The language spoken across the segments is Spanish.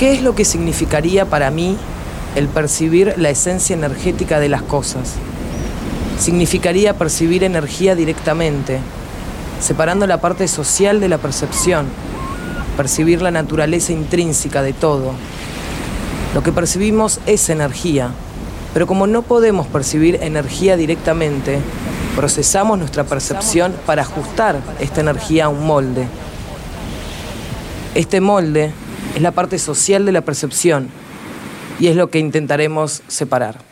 ¿Qué es lo que significaría para mí el percibir la esencia energética de las cosas? Significaría percibir energía directamente, separando la parte social de la percepción, percibir la naturaleza intrínseca de todo. Lo que percibimos es energía, pero como no podemos percibir energía directamente, procesamos nuestra percepción para ajustar esta energía a un molde. Este molde es la parte social de la percepción y es lo que intentaremos separar.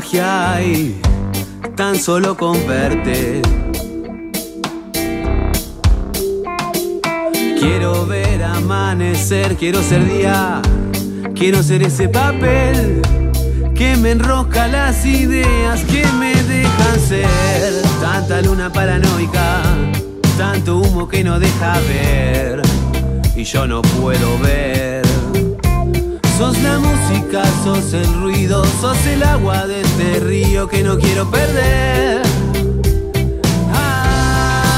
Magia hay, tan solo con verte. Quiero ver amanecer, quiero ser día, quiero ser ese papel que me enroja las ideas, que me dejan ser. Tanta luna paranoica, tanto humo que no deja ver, y yo no puedo ver. Sos la música, sos el ruido, sos el agua de este río que no quiero perder. Ah.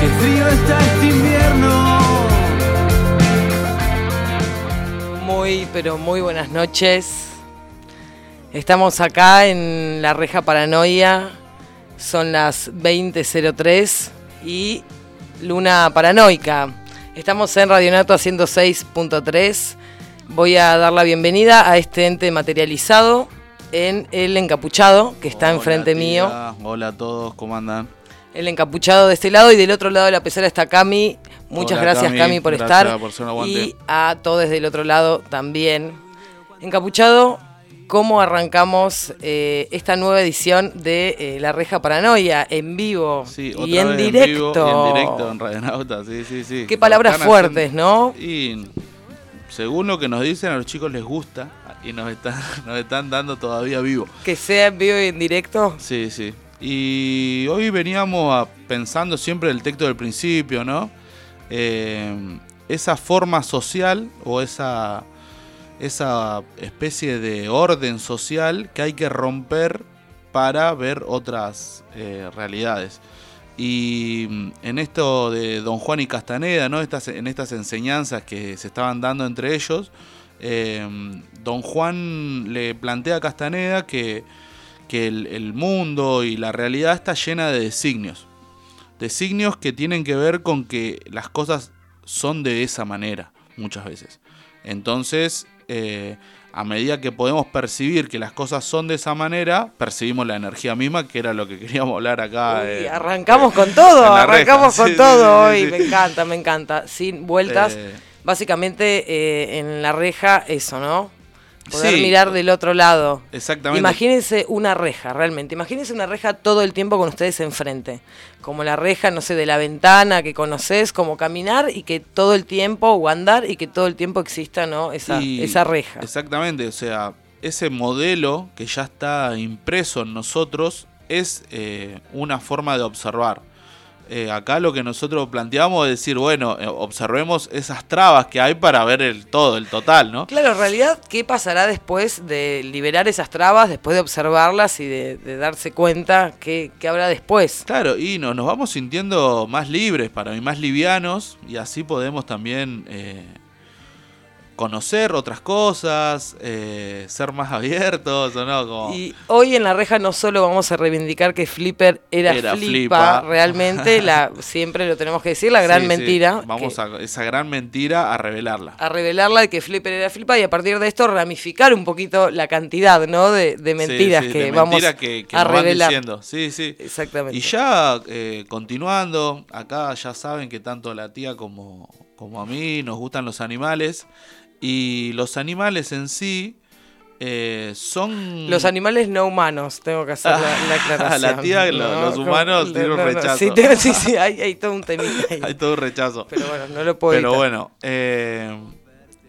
Qué frío está este invierno. Muy, pero muy buenas noches. Estamos acá en la reja paranoia. Son las 20.03 y Luna Paranoica. Estamos en Radionato 106.3. Voy a dar la bienvenida a este ente materializado en el encapuchado que está Hola, enfrente tía. mío. Hola a todos, ¿cómo andan? El encapuchado de este lado y del otro lado de la pecera está Cami. Muchas Hola, gracias Cami. Cami por Gracias estar. por y a todos del otro lado también. Encapuchado, ¿cómo arrancamos eh, esta nueva edición de eh, La Reja Paranoia en vivo Sí, y otra en vez directo? En, vivo, y en directo, en Radionauta, sí, sí, sí. Qué palabras fuertes, ¿no? Y según lo que nos dicen, a los chicos les gusta y nos están, nos están dando todavía vivo. Que sea en vivo y en directo. Sí, sí. Y hoy veníamos a- pensando siempre el texto del principio, ¿no? Eh, esa forma social o esa, esa especie de orden social que hay que romper para ver otras eh, realidades. Y mm, en esto de Don Juan y Castaneda, ¿no? Estas, en estas enseñanzas que se estaban dando entre ellos, eh, Don Juan le plantea a Castaneda que, que el, el mundo y la realidad está llena de designios. Designios que tienen que ver con que las cosas son de esa manera, muchas veces. Entonces, eh, a medida que podemos percibir que las cosas son de esa manera, percibimos la energía misma, que era lo que queríamos hablar acá. Uy, eh, arrancamos con todo, arrancamos con Sí, todo sí, hoy. Me encanta, me encanta. Sin vueltas. Eh, Básicamente eh, en la reja eso, ¿no? Poder Sí. mirar del otro lado. exactamente. Imagínense una reja, realmente. Imagínense una reja todo el tiempo con ustedes enfrente. Como la reja, no sé, de la ventana que conoces, como caminar y que todo el tiempo, o andar y que todo el tiempo exista, ¿no? Esa, Y- esa reja. Exactamente, o sea, ese modelo que ya está impreso en nosotros es eh, una forma de observar. Eh, acá lo que nosotros planteamos es decir, bueno, eh, observemos esas trabas que hay para ver el todo, el total, ¿no? Claro, en realidad, ¿qué pasará después de liberar esas trabas, después de observarlas y de, de darse cuenta qué, qué habrá después? Claro, y no- nos vamos sintiendo más libres, para mí, más livianos, y así podemos también eh, conocer otras cosas, eh, ser más abiertos, ¿o no? Como- Y hoy en la reja no solo vamos a reivindicar que Flipper era, Era flipa, flipa. realmente, la, siempre lo tenemos que decir, la gran Sí, sí, mentira. Vamos que- a esa gran mentira a revelarla. a revelarla de que Flipper era flipa y a partir de esto ramificar un poquito la cantidad, ¿no? De, de mentiras Sí, que de vamos mentiras que, que a nos van revelar. diciendo. Sí, sí. Exactamente. Y ya eh, continuando, acá ya saben que tanto la tía como, como a mí nos gustan los animales. Y los animales en sí eh, son... Los animales no humanos, tengo que hacer la, la aclaración. La tía, lo- los humanos tienen un rechazo. Sí, tengo- sí, sí, hay, hay todo un temita ahí. Hay todo un rechazo. Pero bueno, no lo puedo Pero evitar. bueno, eh,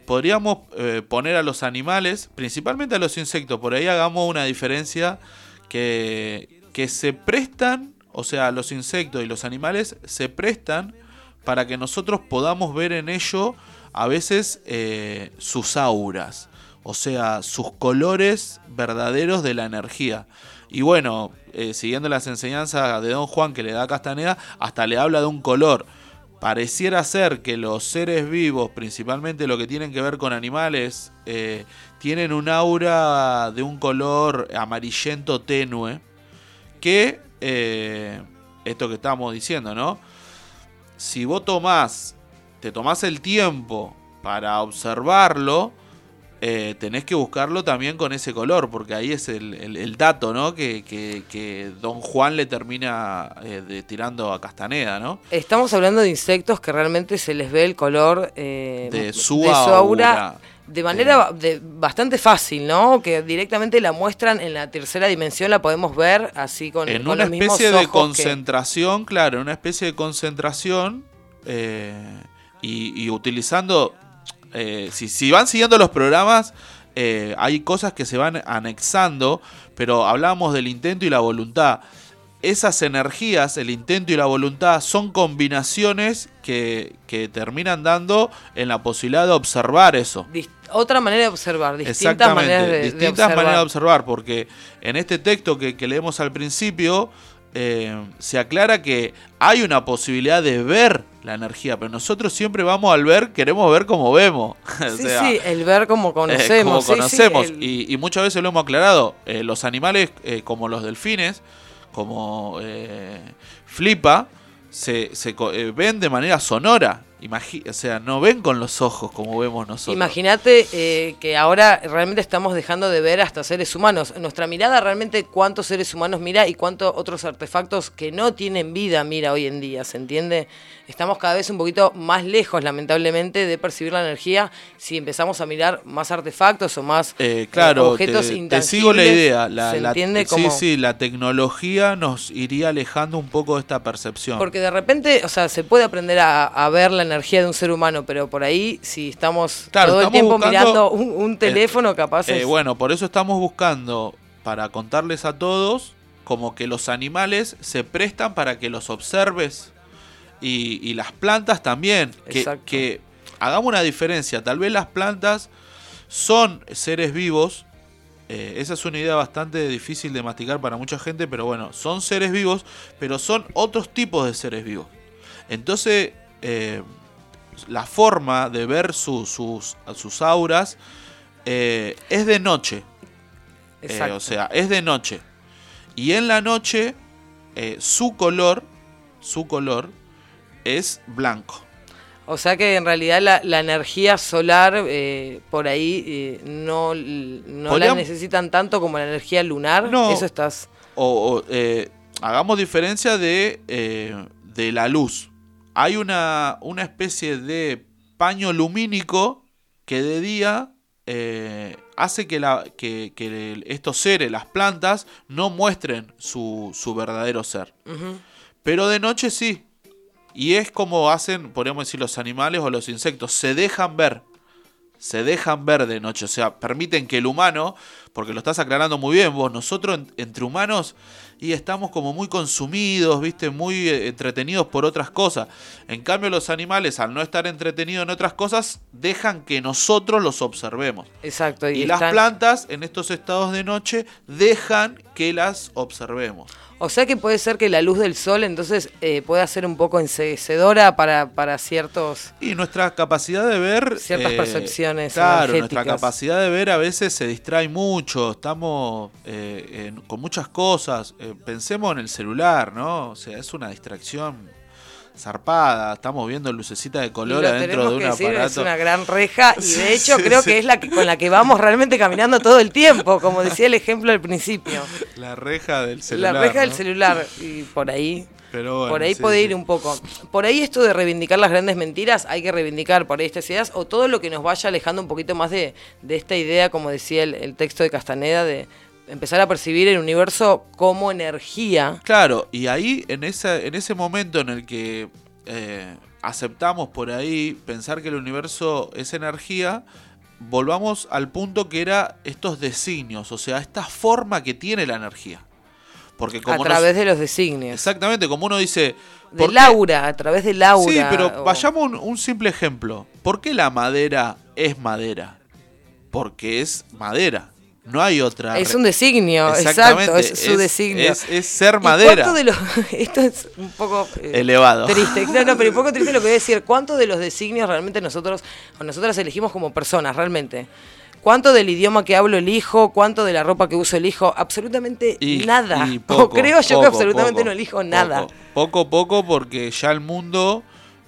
podríamos eh, poner a los animales, principalmente a los insectos, por ahí hagamos una diferencia que, que se prestan, o sea, los insectos y los animales se prestan para que nosotros podamos ver en ello a veces eh, sus auras, o sea, sus colores verdaderos de la energía. Y bueno, eh, siguiendo las enseñanzas de Don Juan que le da Castaneda, hasta le habla de un color pareciera ser que los seres vivos, principalmente lo que tienen que ver con animales, eh, tienen un aura de un color amarillento tenue, que, esto que estamos diciendo, ¿no? Si vos tomás, te tomás el tiempo para observarlo, eh, tenés que buscarlo también con ese color, porque ahí es el, dato, ¿no? Que, que, Don Juan le termina eh, tirando a Castaneda, ¿no? Estamos hablando de insectos que realmente se les ve el color eh, de, su, aura, de manera bastante fácil, ¿no? Que directamente la muestran en la tercera dimensión, la podemos ver así con En una especie de concentración, claro, en una especie de concentración y, y utilizando eh, si, van siguiendo los programas, eh, hay cosas que se van anexando, pero hablamos del intento y la voluntad. Esas energías, el intento y la voluntad, son combinaciones que, terminan dando en la posibilidad de observar eso. otra manera de observar, distintas maneras de, distintas maneras de observar, porque en este texto que, que leemos al principio, eh, se aclara que hay una posibilidad de ver la energía, pero nosotros siempre vamos al ver, queremos ver como vemos. sí, sí, el ver como conocemos. como conocemos, y, muchas veces lo hemos aclarado, eh, los animales eh, como los delfines, como Flipa, se, se ven de manera sonora o sea, no ven con los ojos como vemos nosotros. Imagínate eh, que ahora realmente estamos dejando de ver hasta seres humanos. Nuestra mirada realmente cuántos seres humanos mira y cuántos otros artefactos que no tienen vida mira hoy en día, ¿se entiende? Estamos cada vez un poquito más lejos, lamentablemente, de percibir la energía si empezamos a mirar más artefactos o más eh, eh, claro, objetos te, te sigo la idea. La, ¿Se entiende? sí, sí, la tecnología nos iría alejando un poco de esta percepción. Porque de repente, o sea, se puede aprender a, a ver la energía de un ser humano, pero por ahí, si estamos todo el tiempo mirando un, eh, teléfono, capaz eh, bueno, por eso estamos buscando, para contarles a todos, como que los animales se prestan para que los observes y, las plantas también. Que, que hagamos una diferencia. Tal vez las plantas son seres vivos. Eh, esa es una idea bastante difícil de masticar para mucha gente, pero bueno, son seres vivos, pero son otros tipos de seres vivos. Entonces, la forma de ver sus, sus auras eh, es de noche. Eh, o sea, es de noche. Y en la noche, eh, su color, su color es blanco. O sea que en realidad la, energía solar por ahí no, no la necesitan tanto como la energía lunar. No. Eso estás. O, hagamos diferencia de, de la luz hay una, una especie de paño lumínico que de día eh, hace que, la, que, estos seres, las plantas, no muestren su, su verdadero ser. Pero de noche sí. Y es como hacen, podríamos decir, los animales o los insectos. Se dejan ver. Se dejan ver de noche. O sea, permiten que el humano, porque lo estás aclarando muy bien vos, nosotros entre humanos y estamos como muy consumidos, ¿viste? Muy eh, entretenidos por otras cosas. En cambio, los animales, al no estar entretenidos en otras cosas, dejan que nosotros los observemos. Exacto. Y, las plantas, en estos estados de noche, dejan que las observemos. O sea que puede ser que la luz del sol entonces eh, pueda ser un poco enseguecedora para, para ciertos... Y nuestra capacidad de ver... Ciertas eh, percepciones. Claro, nuestra capacidad de ver a veces se distrae mucho, estamos eh, con muchas cosas. pensemos en el celular, ¿no? O sea, es una distracción zarpada, estamos viendo lucecita de color adentro de un aparato. Es una gran reja y de hecho creo que es la con la que vamos realmente caminando todo el tiempo, como decía el ejemplo al principio. La reja del celular. La reja del celular y por ahí. por ahí puede ir un poco. Por ahí esto de reivindicar las grandes mentiras, hay que reivindicar por ahí estas ideas o todo lo que nos vaya alejando un poquito más de, esta idea, como decía el texto de Castaneda, de, empezar a percibir el universo como energía. Claro, y ahí en, esa, en ese momento en el que eh, aceptamos por ahí pensar que el universo es energía, volvamos al punto que era estos designios, o sea, esta forma que tiene la energía. Porque como a través de los designios. Exactamente, como uno dice... De Laura, a través de Laura. Sí, pero vayamos a un, un simple ejemplo. ¿Por qué la madera es madera? Porque es madera. No hay otra. Es un designio, exacto, es su designio. Es, ser madera. De los, esto es un poco eh, elevado. Triste. No, no, pero un poco triste lo que voy a decir. ¿Cuánto de los designios realmente nosotros o nosotras elegimos como personas realmente? ¿Cuánto del idioma que hablo elijo? ¿Cuánto de la ropa que uso elijo? Absolutamente nada. o creo yo que absolutamente no elijo nada. Poco, poco, porque ya el mundo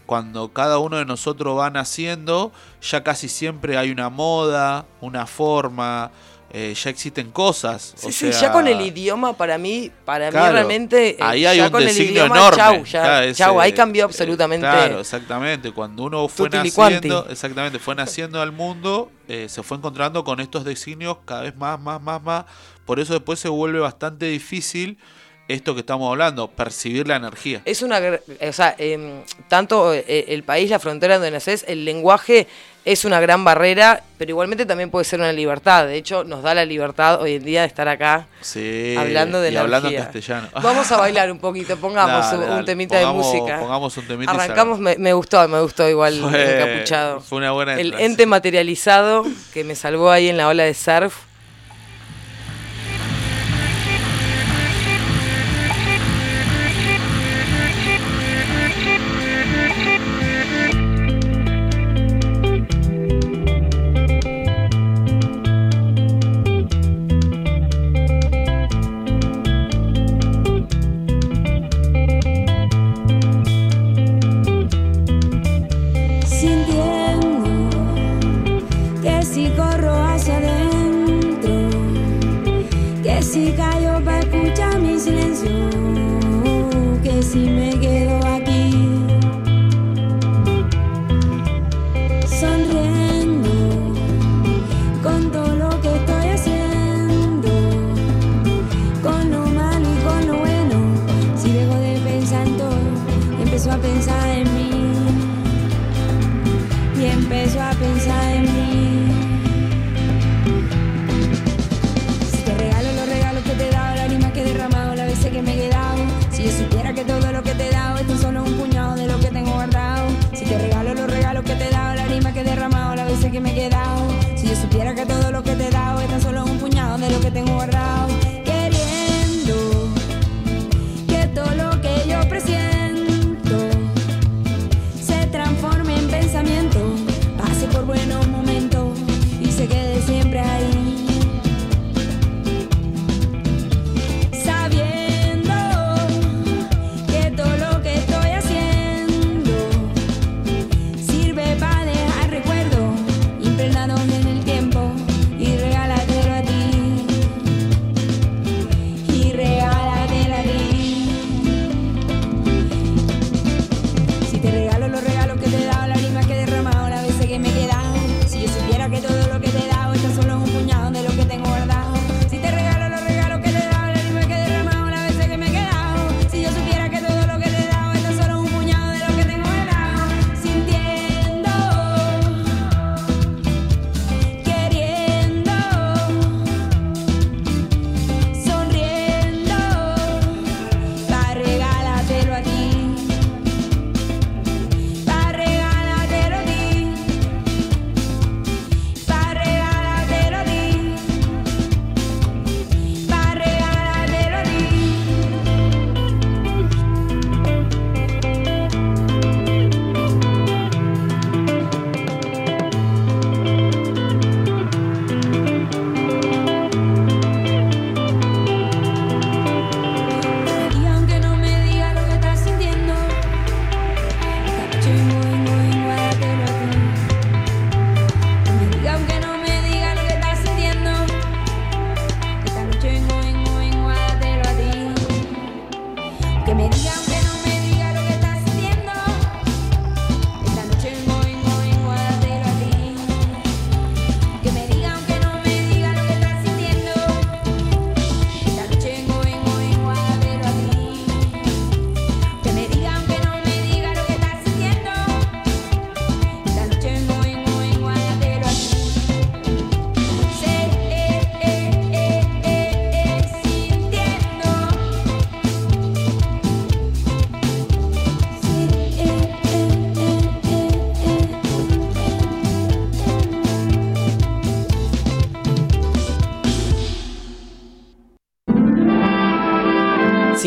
cuando cada uno de nosotros va naciendo, ya casi siempre hay una moda, una forma, eh, ya existen cosas. Sí, sí, ya con el idioma, para mí, para mí realmente. Eh, ahí hay un con enorme. Chau, ya, chau, ahí cambió absolutamente. Claro, exactamente. Cuando uno fue naciendo, exactamente, fue naciendo al mundo, eh, se fue encontrando con estos designios cada vez más, más, más, más. Por eso después se vuelve bastante difícil esto que estamos hablando, percibir la energía. Es una, o sea, em, tanto el país, la frontera donde naces, el lenguaje es una gran barrera, pero igualmente también puede ser una libertad. De hecho, nos da la libertad hoy en día de estar acá hablando de y hablando castellano. Vamos a bailar un poquito, pongamos un, temita de música. Pongamos un temita Arrancamos, me, me, gustó, me gustó igual el encapuchado. Fue una buena El ente materializado que me salvó ahí en la ola de surf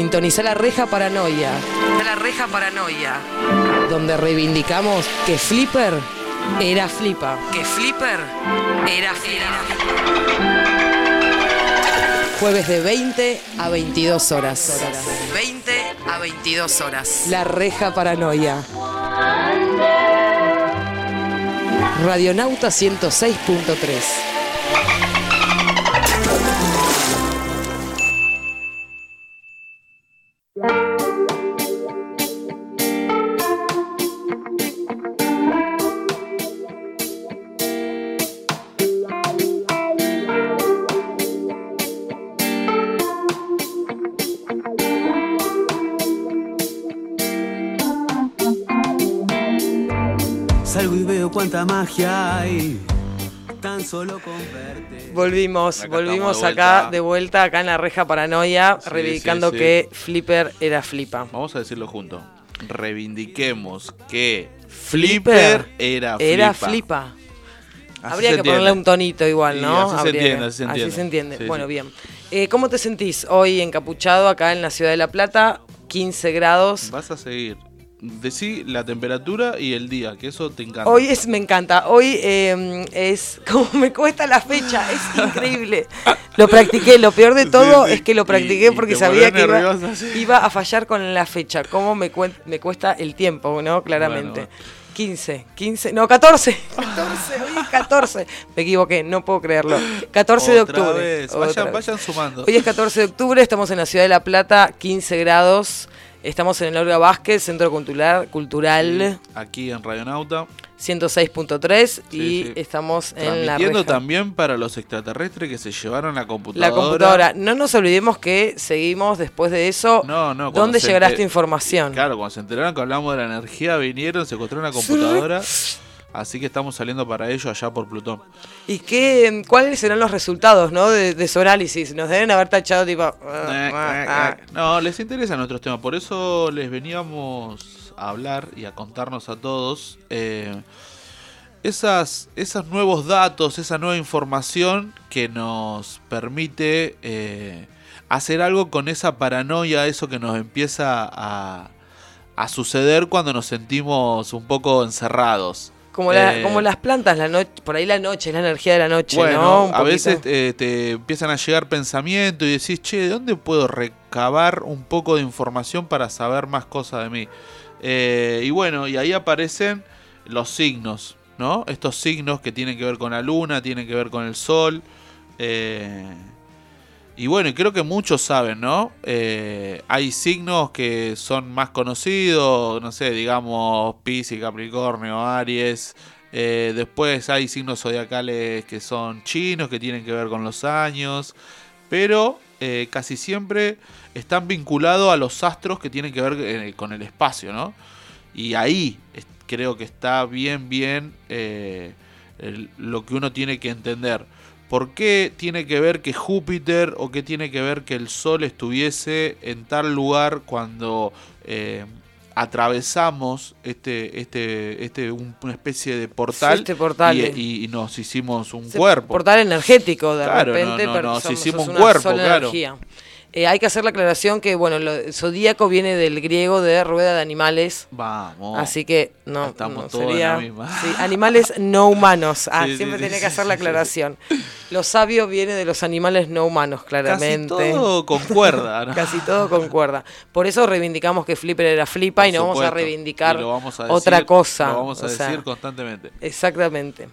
Sintoniza la reja paranoia. La reja paranoia. Donde reivindicamos que Flipper era flipa. Que Flipper era flipa. Jueves de 20 a 22 horas. 20 a 22 horas. La reja paranoia. Radionauta 106.3. magia hay. Tan solo con verte. Volvimos, Acá volvimos de acá de vuelta acá en la reja paranoia, Sí, reivindicando sí, sí. que Flipper era flipa. Vamos a decirlo juntos. Reivindiquemos que Flipper Flipper era flipa. Era flipa. Así Habría se que entiende. ponerle un tonito igual, ¿no? así se entiende, así se entiende. entiende. Sí, bueno, sí. bien. Eh, ¿Cómo te sentís hoy encapuchado acá en la ciudad de La Plata? 15 grados. Vas a seguir. Decí la temperatura y el día, que eso te encanta. Hoy es, me encanta, hoy eh, es, como me cuesta la fecha, es increíble. Lo practiqué, lo peor de Sí, todo sí. es que lo Y- practiqué y porque te sabía que iba, sí. iba a fallar con la fecha, cómo me, cuen- me cuesta el tiempo, ¿no? Claramente. Bueno. 15, 15, no, 14, 14, hoy es 14. Me equivoqué, no puedo creerlo. 14 de Otra octubre. vez. Vayan, vayan sumando. Hoy es 14 de octubre, estamos en la ciudad de La Plata, 15 grados. Estamos en el Olga Vázquez, Centro Cultural, cultural Aquí en Radionauta. 106.3 y Sí, sí. estamos en la reja. también para los extraterrestres que se llevaron la computadora. La computadora. No nos olvidemos que seguimos después de eso. No, no, ¿Dónde llegará esta información? Claro, cuando se enteraron que hablamos de la energía, vinieron, se encontraron una computadora. Así que estamos saliendo para ello allá por Plutón. ¿Y qué, cuáles serán los resultados ¿no? de, de su análisis? Nos deben haber tachado tipo... ah, ah, ah. No, les interesan nuestros temas, por eso les veníamos a hablar y a contarnos a todos eh, esas, esos nuevos datos, esa nueva información que nos permite eh, hacer algo con esa paranoia, eso que nos empieza a, a suceder cuando nos sentimos un poco encerrados. Como, la- Eh, como las plantas, la noche, por ahí la noche, es la energía de la noche, bueno, ¿no? A veces eh, te empiezan a llegar pensamientos y decís, che, ¿de dónde puedo recabar un poco de información para saber más cosas de mí? Eh, y bueno, y ahí aparecen los signos, ¿no? Estos signos que tienen que ver con la luna, tienen que ver con el sol. eh, y bueno, creo que muchos saben, ¿no? Eh, hay signos que son más conocidos, no sé, digamos Piscis, Capricornio, Aries. Eh, después hay signos zodiacales que son chinos, que tienen que ver con los años. Pero eh, casi siempre están vinculados a los astros que tienen que ver con el espacio, ¿no? Y ahí creo que está bien, bien lo que uno tiene que entender. ¿Por qué tiene que ver que Júpiter o qué tiene que ver que el Sol estuviese en tal lugar cuando eh, atravesamos este, este, este, un- una especie de portal, Sí, este portal, y, y- y nos hicimos un cuerpo? Portal energético, de Claro, repente. no, no, nos hicimos un cuerpo, claro. energía. Eh, hay que hacer la aclaración que, bueno, lo zodíaco viene del griego de rueda de animales. Vamos. Así que no, Estamos no todos en sería la misma. sí, animales no humanos. Ah, Sí, siempre sí, sí, que hacer la aclaración. Lo sabio viene de los animales no humanos, Casi claramente. todo concuerda, ¿no? Casi todo concuerda. Por eso reivindicamos que Flipper era flipa y no vamos a reivindicar vamos a otra decir- cosa. Lo vamos a O sea, decir constantemente. Exactamente.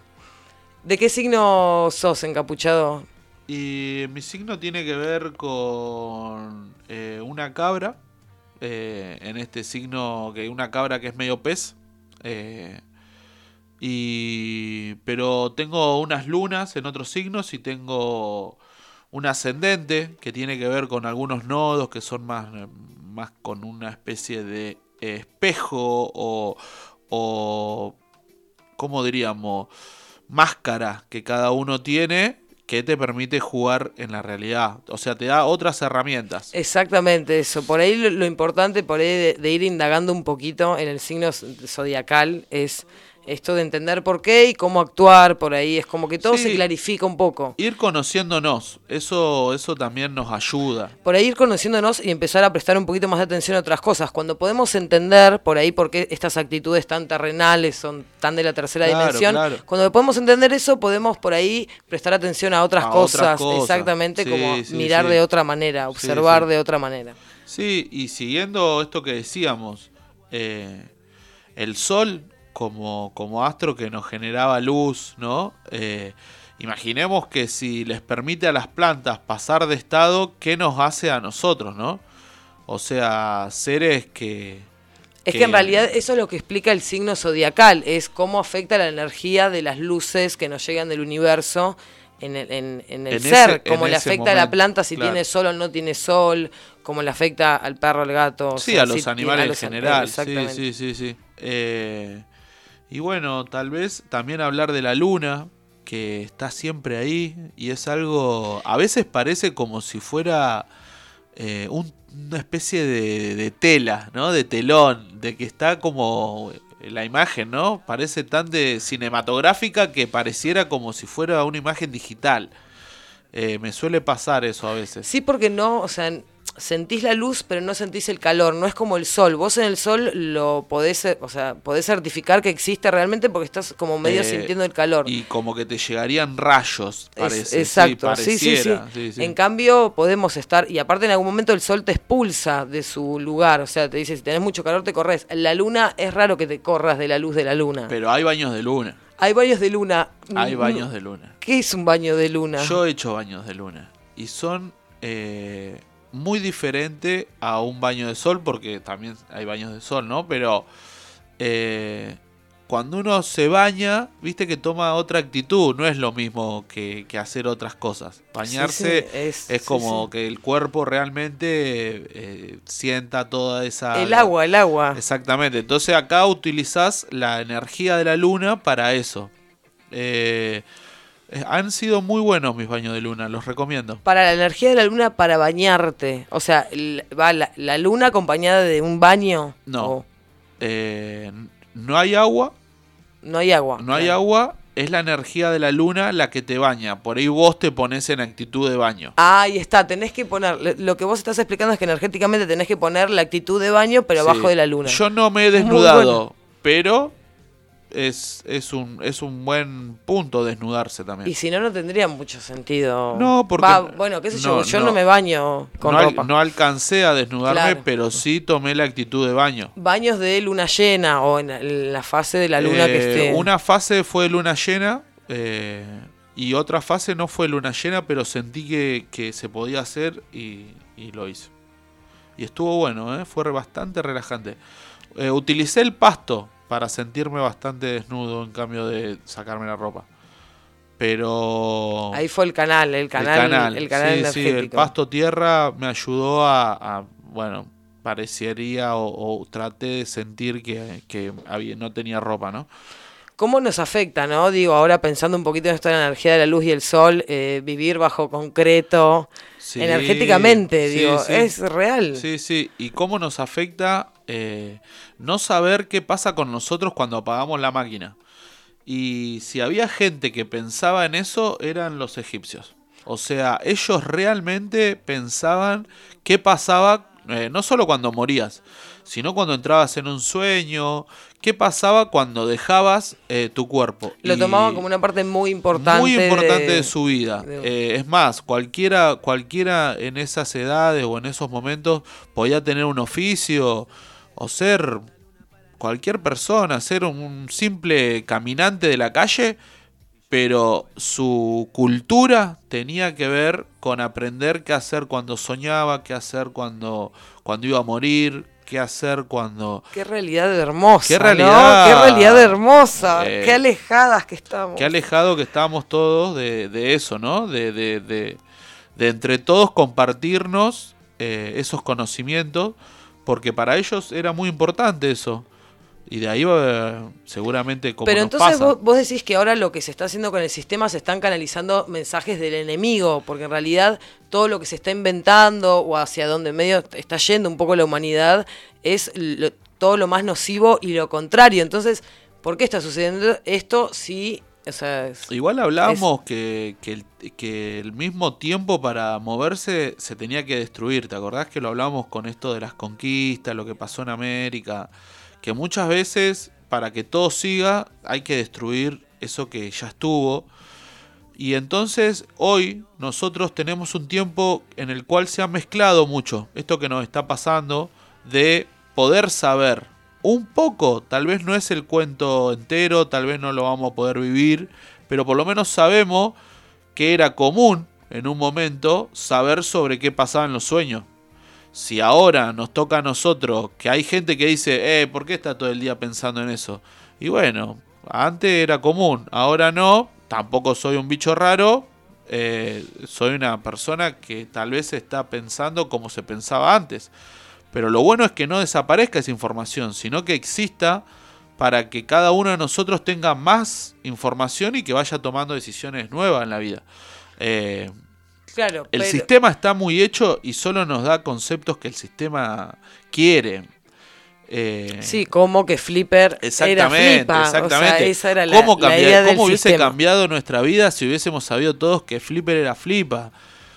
¿De qué signo sos, encapuchado? Y mi signo tiene que ver con eh, una cabra. eh, en este signo, que una cabra que es medio pez. eh, y, pero tengo unas lunas en otros signos y tengo un ascendente que tiene que ver con algunos nodos que son más, más con una especie de espejo o, o ¿cómo diríamos? Máscara que cada uno tiene que te permite jugar en la realidad. O sea, te da otras herramientas. Exactamente eso. Por ahí lo, importante, por ahí de, ir indagando un poquito en el signo zodiacal es esto de entender por qué y cómo actuar por ahí, es como que todo Sí. se clarifica un poco. Ir conociéndonos, eso, eso también nos ayuda. Por ahí ir conociéndonos y empezar a prestar un poquito más de atención a otras cosas. Cuando podemos entender por ahí por qué estas actitudes tan terrenales son tan de la tercera Claro, dimensión, claro. cuando podemos entender eso, podemos por ahí prestar atención a otras, A cosas, otras cosas. exactamente Sí, como sí, mirar de otra manera, observar de otra manera. Sí, y siguiendo esto que decíamos, eh, el sol como, como astro que nos generaba luz, ¿no? Eh, imaginemos que si les permite a las plantas pasar de estado, ¿qué nos hace a nosotros, no? O sea, seres que... Es que en realidad eso es lo que explica el signo zodiacal, es cómo afecta la energía de las luces que nos llegan del universo en el, en- en el En ser, ese- cómo le afecta a la planta si claro. tiene sol o no tiene sol, cómo le afecta al perro, al gato. o Sí, sea, a los si- animales en general. Sí, sí, sí, sí. Eh, y bueno, tal vez también hablar de la luna, que está siempre ahí y es algo, a veces parece como si fuera eh, un- una especie de, tela, ¿no? De telón, de que está como la imagen, ¿no? Parece tan de cinematográfica que pareciera como si fuera una imagen digital. Eh, me suele pasar eso a veces. Sí, porque no, o sea, sentís la luz, pero no sentís el calor. No es como el sol. Vos en el sol lo podés, o sea, podés certificar que existe realmente porque estás como medio Eh, sintiendo el calor. Y como que te llegarían rayos, Es- parece. exacto, sí, sí, sí. pareciera, sí, sí. En cambio, podemos estar, y aparte en algún momento el sol te expulsa de su lugar, o sea, te dice, si tenés mucho calor te corres. La luna, es raro que te corras de la luz de la luna. Pero hay baños de luna. Hay baños de luna. Hay Mm, baños de luna. ¿Qué es un baño de luna? Yo he hecho baños de luna. Y son eh, muy diferentes a un baño de sol, porque también hay baños de sol, ¿no? Pero eh, cuando uno se baña, viste que toma otra actitud. No es lo mismo que, que hacer otras cosas. Bañarse Sí, sí, es, como sí. que el cuerpo realmente eh, sienta toda esa... El agua, el agua. Exactamente. Entonces acá utilizás la energía de la luna para eso. Eh, han sido muy buenos mis baños de luna, los recomiendo. Para la energía de la luna, para bañarte. O sea, va la, la luna acompañada de un baño. No. Eh, no hay agua, no hay agua. no hay agua, es la energía de la luna la que te baña. Por ahí vos te pones en actitud de baño. Ahí está, tenés que poner, lo que vos estás explicando es que energéticamente tenés que poner la actitud de baño, pero Sí. abajo de la luna. Yo no me he desnudado, pero es, es, un, es un buen punto desnudarse también. Y si no, no tendría mucho sentido. No, porque- Va, bueno, qué sé yo, no, yo no, no. me baño con no, al- ropa. no alcancé a desnudarme, Claro. pero sí tomé la actitud de baño. Baños de luna llena o en la- fase de la luna que Eh, esté. Una fase fue luna llena eh, y otra fase no fue luna llena, pero sentí que, que se podía hacer y, y lo hice. Y estuvo bueno, eh, fue bastante relajante. Utilicé el pasto para sentirme bastante desnudo en cambio de sacarme la ropa. Pero... Ahí fue el canal, el canal, el canal, sí, sí, energético. el pasto tierra me ayudó a, a, bueno, parecería o, o traté de sentir que, que había, no tenía ropa, ¿no? ¿Cómo nos afecta, no? Digo, ahora pensando un poquito en esto de la energía de la luz y el sol, eh, vivir bajo concreto, Sí, energéticamente, sí, digo, sí. es real. Sí, sí. ¿Y cómo nos afecta eh, no saber qué pasa con nosotros cuando apagamos la máquina? Y si había gente que pensaba en eso, eran los egipcios. O sea, ellos realmente pensaban qué pasaba, eh, no solo cuando morías, sino cuando entrabas en un sueño, qué pasaba cuando dejabas eh, tu cuerpo. Lo Y- tomaban como una parte muy importante. muy importante de, su vida. de- Eh, es más, cualquiera, cualquiera en esas edades o en esos momentos podía tener un oficio o ser cualquier persona, ser un simple caminante de la calle, pero su cultura tenía que ver con aprender qué hacer cuando soñaba, qué hacer cuando, cuando iba a morir, qué hacer cuando... Qué realidad hermosa. Qué ¿no? realidad, Qué realidad hermosa. eh, qué alejadas que estamos. Qué alejado que estábamos todos de, de eso, ¿no? De, de, de, de entre todos compartirnos eh, esos conocimientos, porque para ellos era muy importante eso. Y de ahí va seguramente como Pero nos entonces pasa. vos, vos decís que ahora lo que se está haciendo con el sistema se están canalizando mensajes del enemigo, porque en realidad todo lo que se está inventando o hacia donde medio está yendo un poco la humanidad es lo- todo lo más nocivo y lo contrario. Entonces, ¿por qué está sucediendo esto si... O sea, es- Igual hablábamos que, que, el, que el mismo tiempo para moverse se tenía que destruir. ¿Te acordás que lo hablábamos con esto de las conquistas, lo que pasó en América? Que muchas veces para que todo siga hay que destruir eso que ya estuvo. Y entonces hoy nosotros tenemos un tiempo en el cual se ha mezclado mucho esto que nos está pasando de poder saber un poco, tal vez no es el cuento entero, tal vez no lo vamos a poder vivir, pero por lo menos sabemos que era común en un momento saber sobre qué pasaba en los sueños. Si ahora nos toca a nosotros, que hay gente que dice, eh, ¿por qué está todo el día pensando en eso? Y bueno, antes era común, ahora no, tampoco soy un bicho raro, eh, soy una persona que tal vez está pensando como se pensaba antes. Pero lo bueno es que no desaparezca esa información, sino que exista para que cada uno de nosotros tenga más información y que vaya tomando decisiones nuevas en la vida. Eh, claro, el pero- sistema está muy hecho y solo nos da conceptos que el sistema quiere. Eh, Sí, como que Flipper era flipa. exactamente. O sea, esa era la, ¿Cómo, la cambiar- del cómo hubiese sistema. cambiado nuestra vida si hubiésemos sabido todos que Flipper era flipa?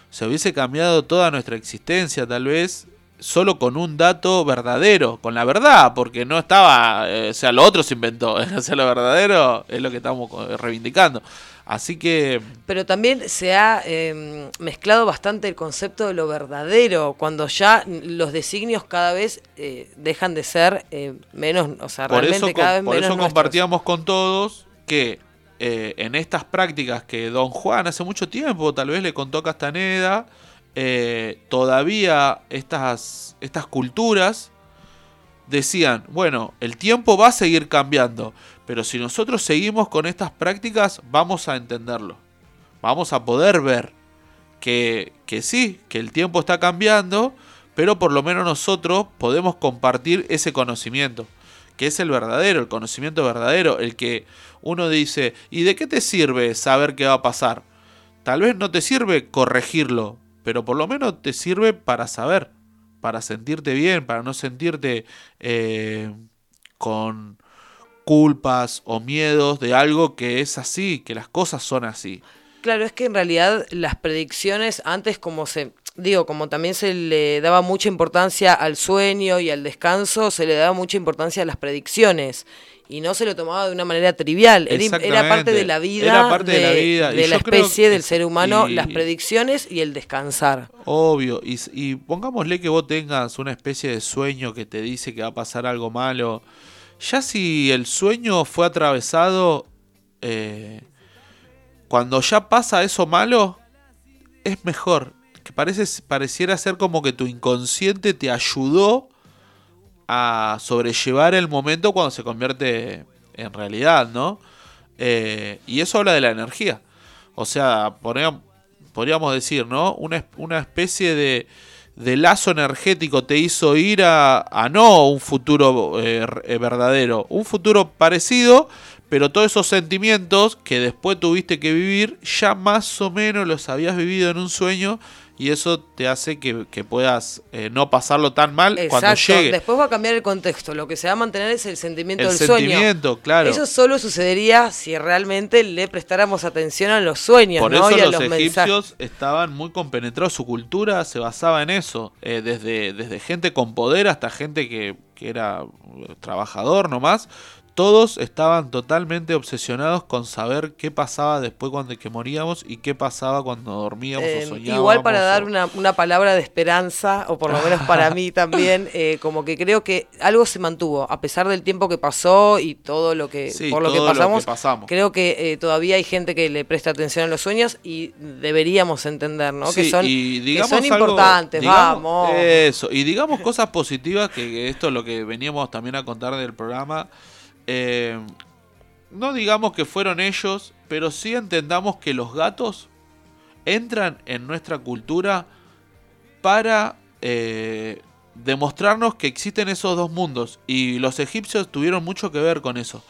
Se hubiese cambiado toda nuestra existencia, tal vez, solo con un dato verdadero, con la verdad, porque no estaba, eh, o sea, lo otro se inventó, o sea, lo verdadero es lo que estamos co- reivindicando. Así que, Pero también se ha eh, mezclado bastante el concepto de lo verdadero, cuando ya los designios cada vez eh, dejan de ser eh, menos, o sea, por realmente eso, cada vez por menos eso nuestros. compartíamos con todos que eh, en estas prácticas que don Juan hace mucho tiempo tal vez le contó a Castaneda, eh, todavía estas, estas culturas decían, bueno, el tiempo va a seguir cambiando, pero si nosotros seguimos con estas prácticas vamos a entenderlo, vamos a poder ver que, que sí, que el tiempo está cambiando, pero por lo menos nosotros podemos compartir ese conocimiento, que es el verdadero, el conocimiento verdadero, el que uno dice, ¿y de qué te sirve saber qué va a pasar? Tal vez no te sirve corregirlo, pero por lo menos te sirve para saber, para sentirte bien, para no sentirte eh, con culpas o miedos de algo que es así, que las cosas son así. Claro, es que en realidad las predicciones antes como se digo, como también se le daba mucha importancia al sueño y al descanso, se le daba mucha importancia a las predicciones y no se lo tomaba de una manera trivial, era, parte de la vida, Era parte de la vida. Y de la especie, que- del ser humano, y- las predicciones y el descansar. Obvio, y pongámosle que vos tengas una especie de sueño que te dice que va a pasar algo malo. Ya si el sueño fue atravesado, eh, cuando ya pasa eso malo, es mejor. Que parece, pareciera ser como que tu inconsciente te ayudó a sobrellevar el momento cuando se convierte en realidad, ¿no? Eh, y eso habla de la energía. O sea, podríamos, decir, ¿no? Una, es- una especie de, de lazo energético te hizo ir a, a no un futuro eh, eh, verdadero, un futuro parecido, pero todos esos sentimientos que después tuviste que vivir, ya más o menos los habías vivido en un sueño y eso te hace que, que puedas eh, no pasarlo tan mal cuando Exacto. llegue. Después va a cambiar el contexto. Lo que se va a mantener es el sentimiento el del sueño. sentimiento, claro. Eso solo sucedería si realmente le prestáramos atención a los sueños, Por ¿no? eso y a los, los mensajes. egipcios estaban muy compenetrados, su cultura se basaba en eso, eh, desde, desde gente con poder hasta gente que, que era eh, trabajador nomás, todos estaban totalmente obsesionados con saber qué pasaba después cuando que moríamos y qué pasaba cuando dormíamos Eh, o soñábamos. igual para dar una, una palabra de esperanza, o por lo menos para mí también, eh, como que creo que algo se mantuvo, a pesar del tiempo que pasó y todo lo que, Sí, por lo que todo lo que pasamos, creo que eh, todavía hay gente que le presta atención a los sueños y deberíamos entender, ¿no? que son, y que son algo- importantes, digamos- vamos. Eso, y digamos cosas positivas, que, que esto es lo que veníamos también a contar del programa. Eh, no digamos que fueron ellos, pero sí entendamos que los gatos entran en nuestra cultura para eh, demostrarnos que existen esos dos mundos. Y los egipcios tuvieron mucho que ver con eso.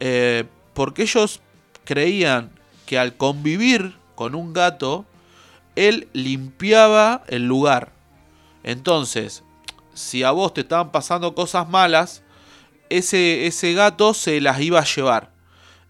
Eh, porque ellos creían que al convivir con un gato, él limpiaba el lugar. Entonces, si a vos te estaban pasando cosas malas, ese, ese gato se las iba a llevar.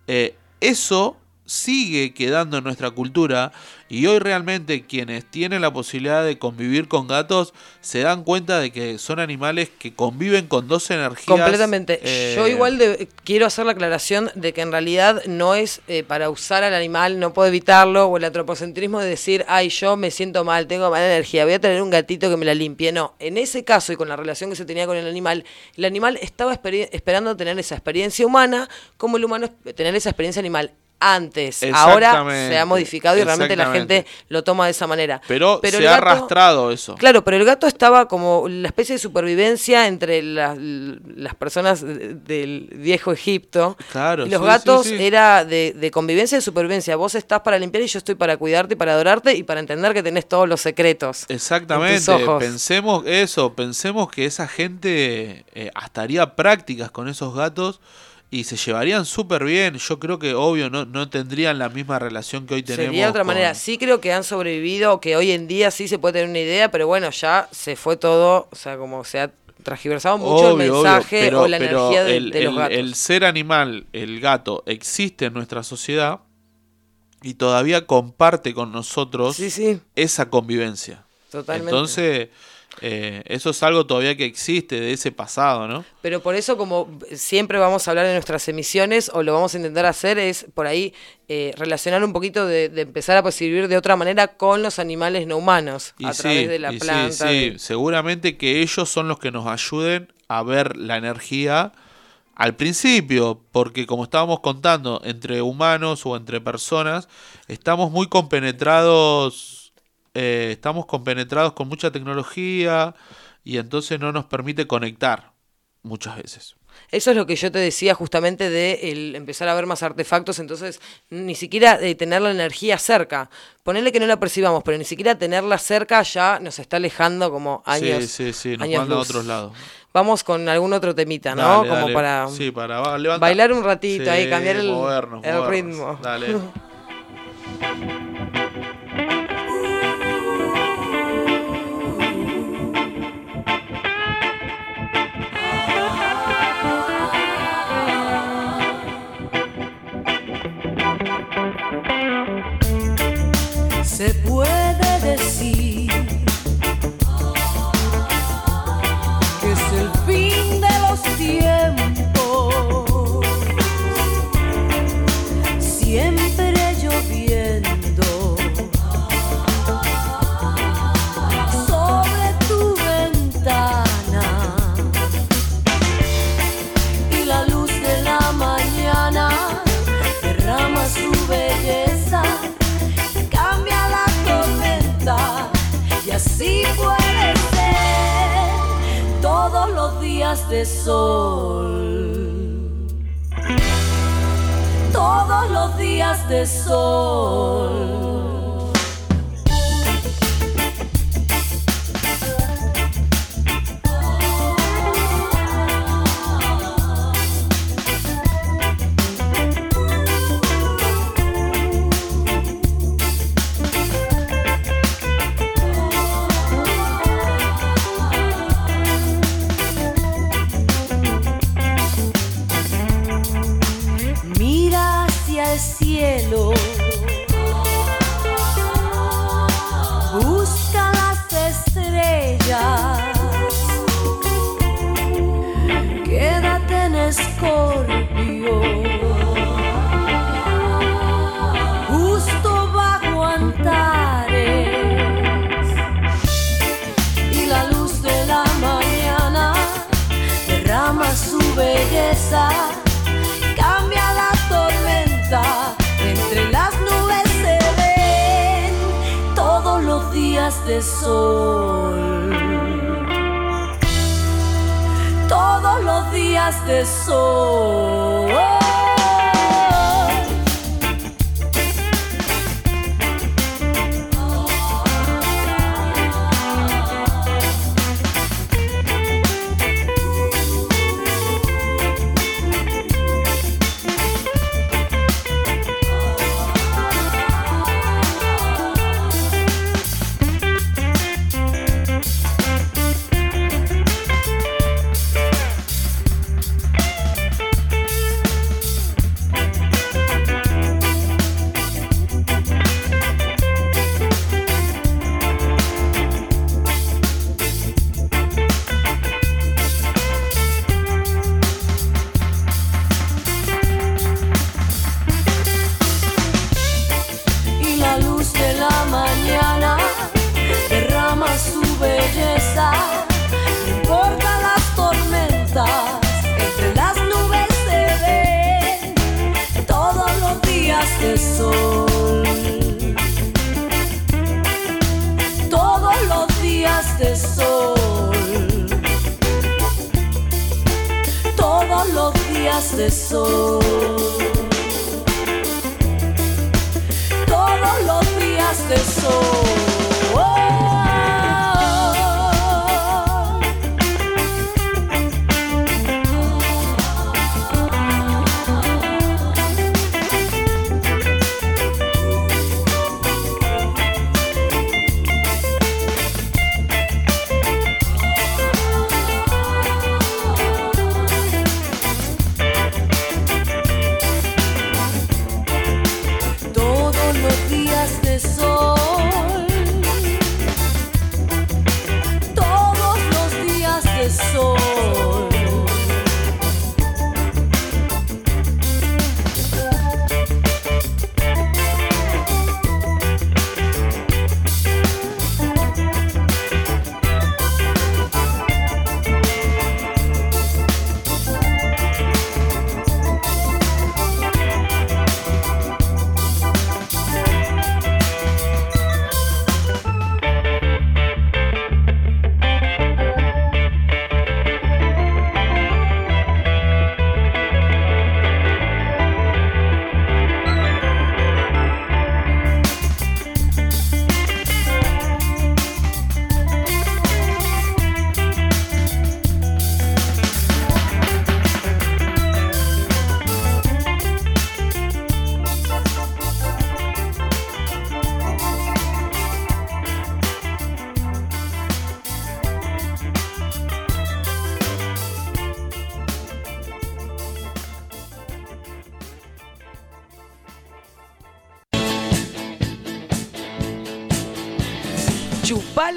Eh, eso sigue quedando en nuestra cultura y hoy realmente quienes tienen la posibilidad de convivir con gatos se dan cuenta de que son animales que conviven con dos energías. Completamente. eh, Yo igual de- quiero hacer la aclaración de que en realidad no es eh, para usar al animal, no puedo evitarlo, o el antropocentrismo de decir, ay, yo me siento mal, tengo mala energía, voy a tener un gatito que me la limpie. No, en ese caso y con la relación que se tenía con el animal, el animal estaba esperando tener esa experiencia humana como el humano tener esa experiencia animal. Antes, ahora se ha modificado y realmente la gente lo toma de esa manera. Pero, se ha gato- arrastrado eso. Claro, pero el gato estaba como la especie de supervivencia entre las, las personas de- del viejo Egipto. Claro, Y los sí, gatos sí, sí. era de, de convivencia y de supervivencia. Vos estás para limpiar y yo estoy para cuidarte y para adorarte y para entender que tenés todos los secretos. en Exactamente, tus ojos. pensemos eso, pensemos que esa gente eh, hasta haría prácticas con esos gatos y se llevarían súper bien. Yo creo que, obvio, no, no tendrían la misma relación que hoy tenemos. Sería de otra con- manera. Sí creo que han sobrevivido, que hoy en día sí se puede tener una idea, pero bueno, ya se fue todo, o sea, como se ha transgiversado mucho el obvio, mensaje pero- o la pero energía de, el, de los el- gatos. el ser animal, el gato, existe en nuestra sociedad y todavía comparte con nosotros Sí, sí, esa convivencia. totalmente. Entonces, eh, eso es algo todavía que existe de ese pasado, ¿no? Pero por eso, como siempre vamos a hablar en nuestras emisiones, o lo vamos a intentar hacer, es por ahí eh, relacionar un poquito de, de empezar a percibir de otra manera con los animales no humanos, Y a sí, través de la y sí, planta. sí, de- seguramente que ellos son los que nos ayuden a ver la energía al principio, porque como estábamos contando, entre humanos o entre personas, estamos muy compenetrados, eh, estamos compenetrados con mucha tecnología y entonces no nos permite conectar muchas veces. Eso es lo que yo te decía justamente de el empezar a ver más artefactos, entonces ni siquiera de tener la energía cerca. Ponerle que no la percibamos, pero ni siquiera tenerla cerca ya nos está alejando como años. sí, sí, sí, nos manda a otros lados. Vamos con algún otro temita, ¿no? Dale, como dale. para Sí, para va- bailar un ratito ahí, Sí, cambiar el, movernos, el movernos. ritmo. Dale. se puede de sol. Todos los días de sol. Busca las estrellas. Quédate en Escorpio. Justo bajo Antares. Y la luz de la mañana derrama su belleza de sol. Todos los días de sol.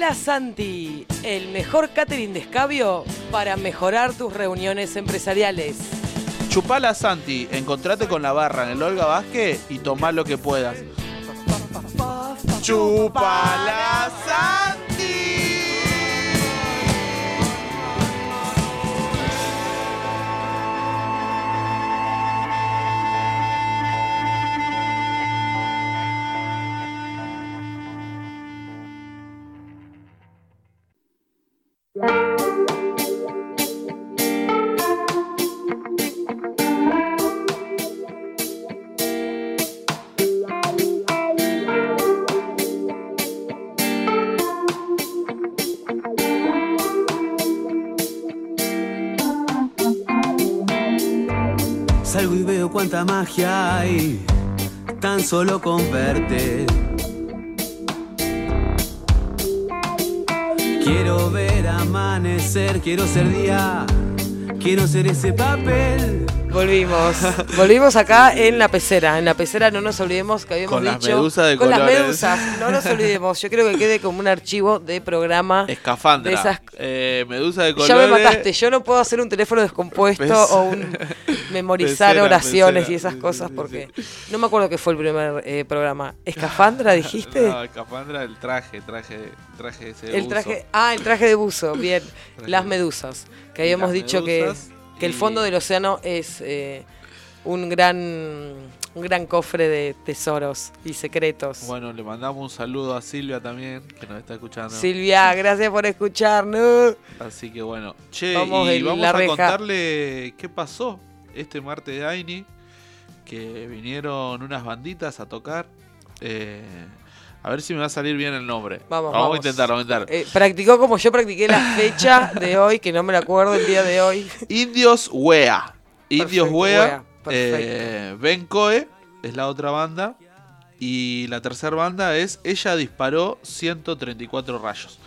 Chupala Santi, el mejor catering de escabio para mejorar tus reuniones empresariales. Chupala Santi, encontrate con la barra en el Olga Vázquez y tomá lo que puedas. Chupala cuánta magia hay, tan solo con verte. Quiero ver amanecer, quiero ser día, quiero ser ese papel. Volvimos. Volvimos acá en la pecera. En la pecera no nos olvidemos que habíamos Con las dicho. medusas de con las colores. medusas. No nos olvidemos. Yo creo que quede como un archivo de programa. Escafandra. De esas- eh, medusa de colores. Ya me mataste. Yo no puedo hacer un teléfono descompuesto Pec- o un memorizar oraciones y esas cosas porque no me acuerdo qué fue el primer eh, programa. ¿Escafandra dijiste? No, escafandra, el traje, traje, traje ese el traje. Ah, el traje de buzo. Bien. Las medusas. Que habíamos dicho que, que el fondo del océano es eh, un gran un gran cofre de tesoros y secretos. Bueno, le mandamos un saludo a Silvia también, que nos está escuchando. Silvia, gracias por escucharnos. Así que bueno. Che, Vamos y vamos a reja. contarle qué pasó este martes de Aini, que vinieron unas banditas a tocar. Eh, a ver si me va a salir bien el nombre. Vamos, a vamos. intentar, vamos a intentar. Eh, practicó como yo practiqué la fecha de hoy, que no me la acuerdo el día de hoy. Indios Wea. Indios. Wea, eh, ben Coe es la otra banda. Y la tercera banda es Ella disparó 134 rayos.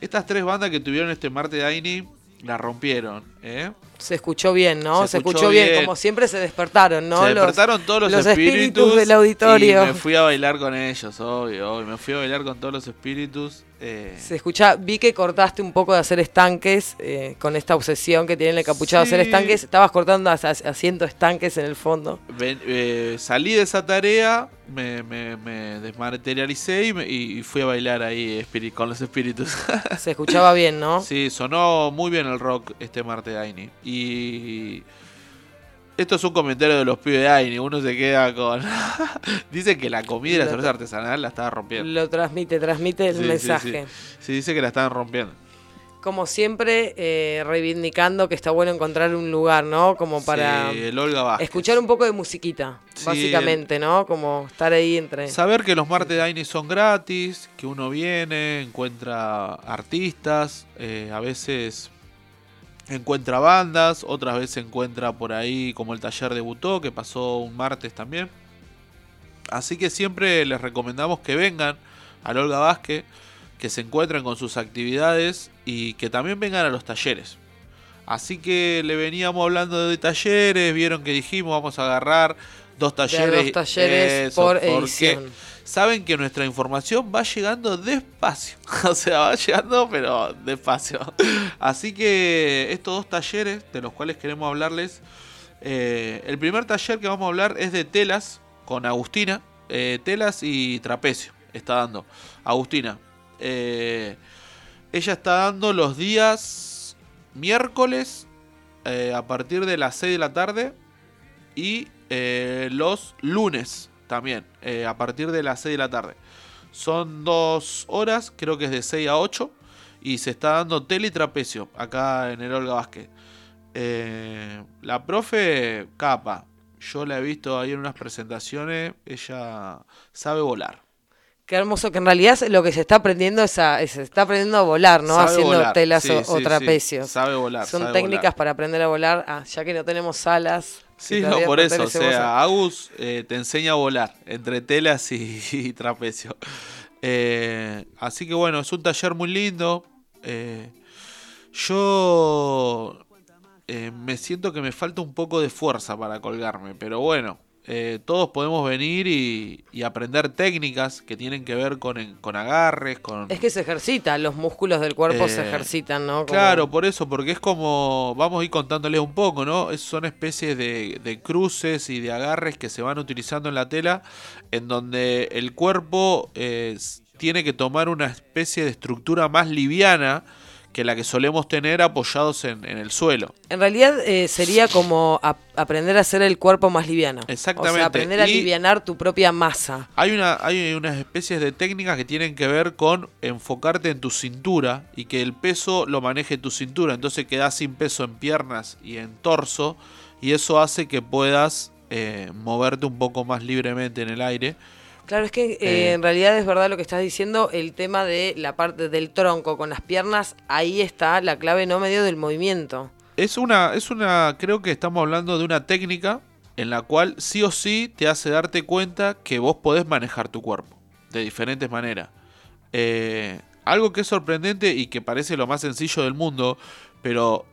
Estas tres bandas que tuvieron este martes de Aini la rompieron. ¿eh? Se escuchó bien, ¿no? Se Se, escuchó bien. bien. como siempre se despertaron, ¿no? Se Los- despertaron todos los, los espíritus, espíritus del auditorio. Y me fui a bailar con ellos, obvio, obvio. Me fui a bailar con todos los espíritus. eh, Se escucha, vi que cortaste un poco de hacer estanques eh, con esta obsesión que tiene el encapuchado de hacer estanques. Estabas cortando, ha- ha- haciendo estanques en el fondo. ven- eh, salí de esa tarea, me, me- me desmaterialicé y, me- y fui a bailar ahí con los espíritus. Se escuchaba bien, ¿no? sí, sonó muy bien el rock este martes de Aini. Y esto es un comentario de los pibes de Aini. Uno se queda con. dice que la comida y la cerveza artesanal la estaba rompiendo. Lo transmite, transmite el Sí, sí, mensaje. Sí, dice que la estaban rompiendo. como siempre, eh, reivindicando que está bueno encontrar un lugar, ¿no? Como para Sí, el Olga escuchar un poco de musiquita, básicamente, ¿no? Como estar ahí entre... Saber que los martes de Aini son gratis, que uno viene, encuentra artistas, eh, a veces encuentra bandas, otras veces encuentra por ahí como el taller debutó, que pasó un martes también. Así que siempre les recomendamos que vengan al Olga Vázquez, que se encuentren con sus actividades y que también vengan a los talleres. Así que le veníamos hablando de talleres, vieron que dijimos vamos a agarrar dos de talleres. dos talleres Eso, por porque edición. Saben que nuestra información va llegando despacio. O sea, va llegando, pero despacio. Así que estos dos talleres de los cuales queremos hablarles. eh, el primer taller que vamos a hablar es de telas con Agustina. eh, telas y trapecio está dando. Agustina. eh, ella está dando los días miércoles eh, a partir de las 6 de la tarde y los lunes también, eh, a partir de las 6 de la tarde. Son dos horas, creo que es de 6 a 8, y se está dando tele y trapecio acá en el Olga Vázquez. Eh, la profe capa, yo la he visto ahí en unas presentaciones, ella sabe volar. Qué hermoso, que en realidad lo que se está aprendiendo es a, se está aprendiendo a volar, ¿no? Sabe Haciendo volar, telas sí, o, sí, trapecios. sí, sabe volar. Son sabe técnicas volar. para aprender a volar, ah, ya que no tenemos alas. Sí, no, por eso, o sea, Agus eh, te enseña a volar entre telas y, y trapecio. Eh, así que bueno, es un taller muy lindo. Eh, yo eh, me siento que me falta un poco de fuerza para colgarme, pero bueno, eh, todos podemos venir y, y aprender técnicas que tienen que ver con, con agarres, con... Es que se ejercita, los músculos del cuerpo se Eh, ejercitan, ¿no? Como- Claro, por eso, porque es como, vamos a ir contándoles un poco, ¿no? Es- son especies de, de cruces y de agarres que se van utilizando en la tela, en donde el cuerpo eh, tiene que tomar una especie de estructura más liviana que la que solemos tener apoyados en, en el suelo. En realidad eh, sería como ap- aprender a hacer el cuerpo más liviano. Exactamente, O sea, aprender a y- alivianar tu propia masa. Hay, una, hay unas especies de técnicas que tienen que ver con enfocarte en tu cintura y que el peso lo maneje tu cintura. Entonces quedas sin peso en piernas y en torso y eso hace que puedas eh, moverte un poco más libremente en el aire. Claro, es que eh, Eh. en realidad es verdad lo que estás diciendo, el tema de la parte del tronco con las piernas, ahí está la clave no medio del movimiento. Es una, es una, creo que estamos hablando de una técnica en la cual sí o sí te hace darte cuenta que vos podés manejar tu cuerpo de diferentes maneras. Eh, algo que es sorprendente y que parece lo más sencillo del mundo, pero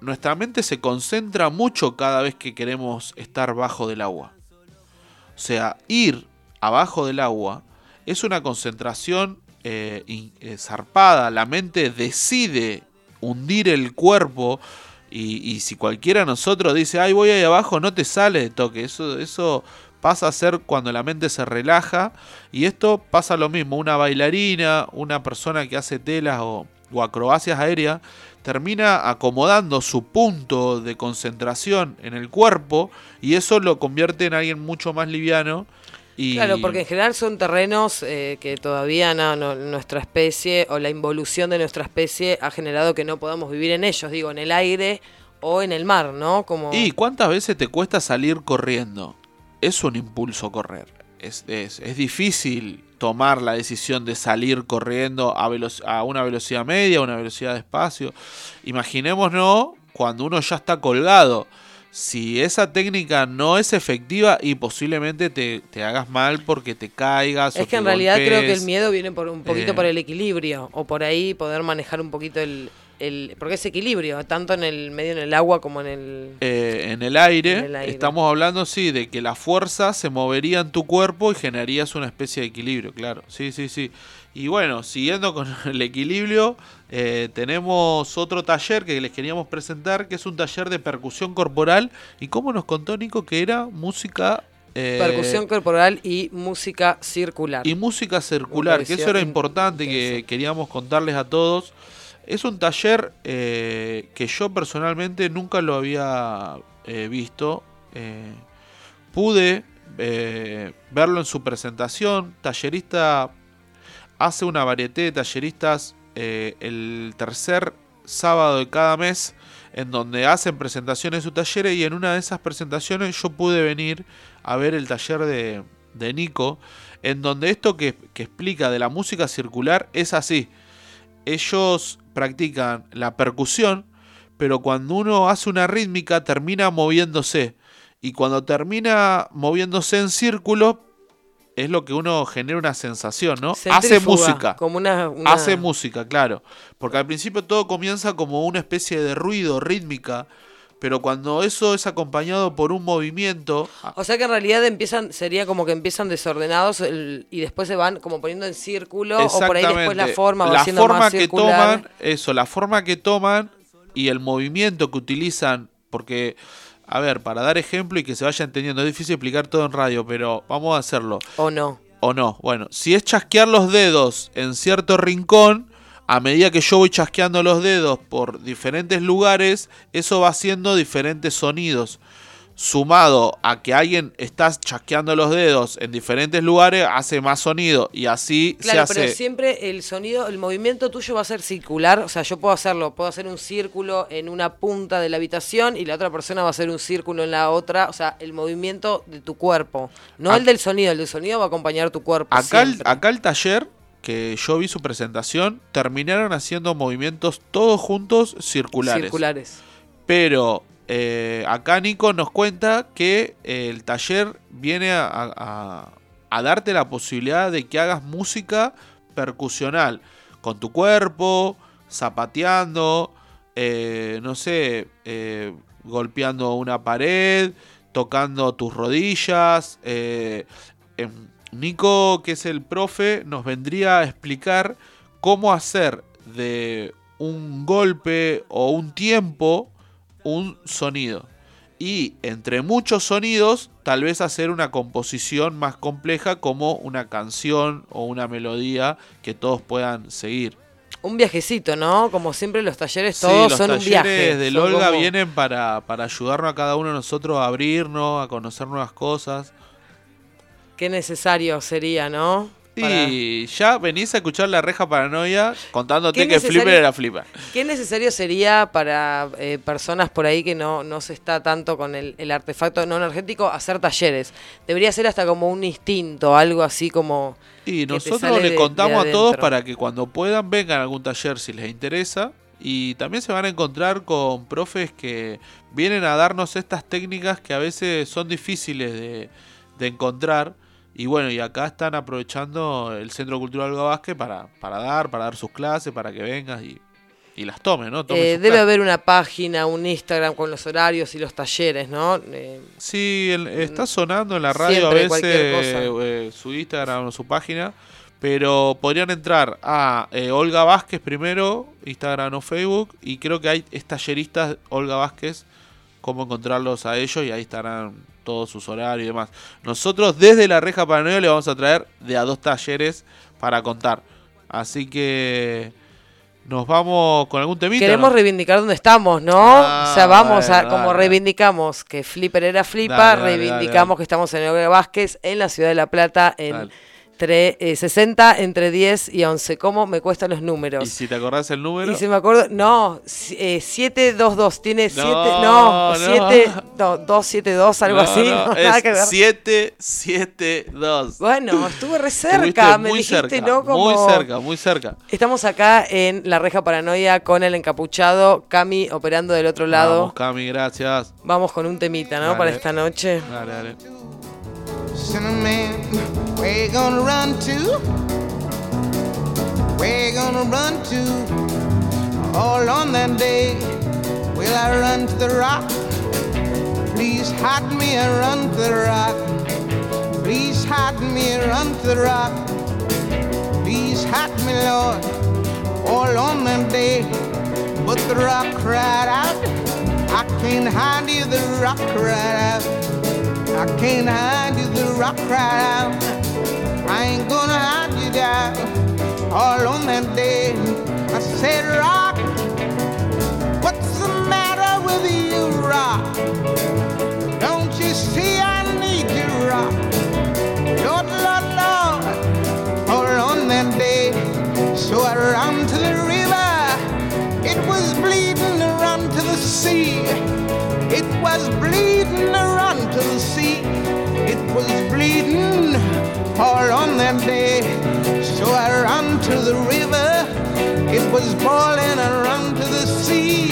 nuestra mente se concentra mucho cada vez que queremos estar bajo del agua. O sea, ir abajo del agua es una concentración eh, eh, zarpada. La mente decide hundir el cuerpo y, y si cualquiera de nosotros dice, ay, voy ahí abajo, no te sale de toque. Eso, eso pasa a ser cuando la mente se relaja. Y esto pasa lo mismo. Una bailarina, una persona que hace telas o, o acrobacias aéreas, termina acomodando su punto de concentración en el cuerpo y eso lo convierte en alguien mucho más liviano. Y Claro, porque en general son terrenos eh, que todavía no, no- nuestra especie o la involución de nuestra especie ha generado que no podamos vivir en ellos, digo, en el aire o en el mar, ¿no? Como... ¿Y cuántas veces te cuesta salir corriendo? Es un impulso correr. Es, es- es difícil tomar la decisión de salir corriendo a, velo- a una velocidad media, a una velocidad de espacio. Imaginémonos cuando uno ya está colgado. Si esa técnica no es efectiva y posiblemente te, te hagas mal porque te caigas. o Es que te en realidad creo que el miedo viene por un poquito Eh. por el equilibrio o por ahí poder manejar un poquito el, el porque es equilibrio tanto en el medio en el agua como en el eh, en, el aire, En el aire. estamos hablando, sí, de que la fuerza se movería en tu cuerpo y generarías una especie de equilibrio, claro. Sí, sí, sí. Y bueno, siguiendo con el equilibrio, eh, tenemos otro taller que les queríamos presentar, que es un taller de percusión corporal. ¿Y cómo nos contó Nico que era música... eh, percusión corporal y música circular. y música circular, que eso era importante que queríamos contarles a todos. Es un taller eh, que yo personalmente nunca lo había eh, visto. Pude verlo en su presentación. Tallerista hace una varieté de talleristas. Eh, el tercer sábado de cada mes en donde hacen presentaciones de sus talleres y en una de esas presentaciones yo pude venir a ver el taller de, de Nico, en donde esto que, que explica de la música circular es así. Ellos practican la percusión, pero cuando uno hace una rítmica termina moviéndose. Y cuando termina moviéndose en círculo, es lo que uno genera una sensación, ¿no? Hace música. Como una, una- Hace música, claro. Porque al principio todo comienza como una especie de ruido, rítmica. Pero cuando eso es acompañado por un movimiento, O sea que en realidad empiezan, sería como que empiezan desordenados el- y después se van como poniendo en círculo o por ahí después la forma va La siendo forma más que circular. toman, eso, la forma que toman y el movimiento que utilizan, porque, a ver, para dar ejemplo y que se vaya entendiendo, es difícil explicar todo en radio, pero vamos a hacerlo. O no. O no, bueno, si es chasquear los dedos en cierto rincón, a medida que yo voy chasqueando los dedos por diferentes lugares, eso va haciendo diferentes sonidos. Sumado a que alguien está chasqueando los dedos en diferentes lugares, hace más sonido y así Claro, se pero hace. siempre el sonido, el movimiento tuyo va a ser circular. O sea, yo puedo hacerlo, puedo hacer un círculo en una punta de la habitación y la otra persona va a hacer un círculo en la otra. O sea, el movimiento de tu cuerpo. No el del sonido, el del sonido va a acompañar tu cuerpo. Acá el, siempre. acá el taller, que yo vi su presentación, terminaron haciendo movimientos todos juntos circulares. circulares. Pero eh, acá Nico nos cuenta que eh, el taller viene a, darte la posibilidad de que hagas música percusional con tu cuerpo, zapateando, eh, no sé, golpeando una pared, tocando tus rodillas. em, Nico, que es el profe, nos vendría a explicar cómo hacer de un golpe o un tiempo un sonido. Y entre muchos sonidos, tal vez hacer una composición más compleja como una canción o una melodía que todos puedan seguir. Un viajecito, ¿no? Como siempre los talleres Sí, todos los son un talleres viaje. del son Olga como- vienen para, para ayudarnos a cada uno de nosotros a abrirnos, a conocer nuevas cosas. Qué necesario sería, ¿no? Para- Y ya venís a escuchar la reja paranoia contándote que Flipper era Flipper. ¿Qué necesario sería para eh, personas por ahí que no, no se está tanto con el, el artefacto no energético hacer talleres? Debería ser hasta como un instinto, algo así como... Y nosotros le contamos de a todos para que cuando puedan vengan a algún taller si les interesa. Y también se van a encontrar con profes que vienen a darnos estas técnicas que a veces son difíciles de, de encontrar. Y bueno, y acá están aprovechando el Centro Cultural Olga Vázquez para, para dar, para dar sus clases, para que vengas y, y las tomes, ¿no? Eh, debe clases. haber una página, un Instagram con los horarios y los talleres, ¿no? Eh, Sí, el- está sonando en la radio a veces eh, su Instagram o su página, pero podrían entrar a eh, Olga Vázquez primero, Instagram o Facebook, y creo que hay es talleristas Olga Vázquez, cómo encontrarlos a ellos y ahí estarán todos sus horarios y demás. Nosotros desde la Reja Paranoia le vamos a traer de a dos talleres para contar. Así que nos vamos con algún temita. queremos ¿no? reivindicar dónde estamos, ¿no? Ah, o sea, vamos a, como dale. reivindicamos que Flipper era Flipa, reivindicamos que estamos en Olga Vázquez, en la ciudad de La Plata, en. Tre- eh, 60, entre 10 y 11. ¿Cómo me cuestan los números? Y si te acordás el número. Y si me acuerdo, no, eh, 722, tiene 7, No, no, no. 7, no, 272, algo No, así, no, no, nada es que ver. 772. Bueno, estuve re cerca, Estuviste me muy dijiste, cerca, ¿no? Como... Muy cerca, muy cerca. Estamos acá en La Reja Paranoia con el encapuchado, Cami operando del otro lado. Vamos, Cami, gracias. Vamos con un temita, ¿no? Dale. Para esta noche. Dale, dale. Where you gonna run to? Where you gonna run to? All on that day, will I run to the rock? Please hide me and run to the rock. Please hide me and run to the rock. Please hide me, Lord, all on that day. But the rock cried out, I can't hide you, the rock cried out. I can't hide you, the rock cried out. I ain't gonna hide you down. All on that day, I said, Rock, what's the matter with you, Rock? Don't you see I need you, Rock? Lord, Lord, Lord, all on that day. So I ran to the river. It was bleeding around to the sea. It was bleeding around to the sea was bleeding hard on that day. So I ran to the river. It was boiling, I to the sea.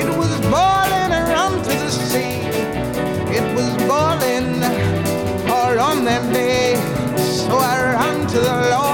It was boiling, I to the sea. It was boiling hard on that day. So I ran to the Lord.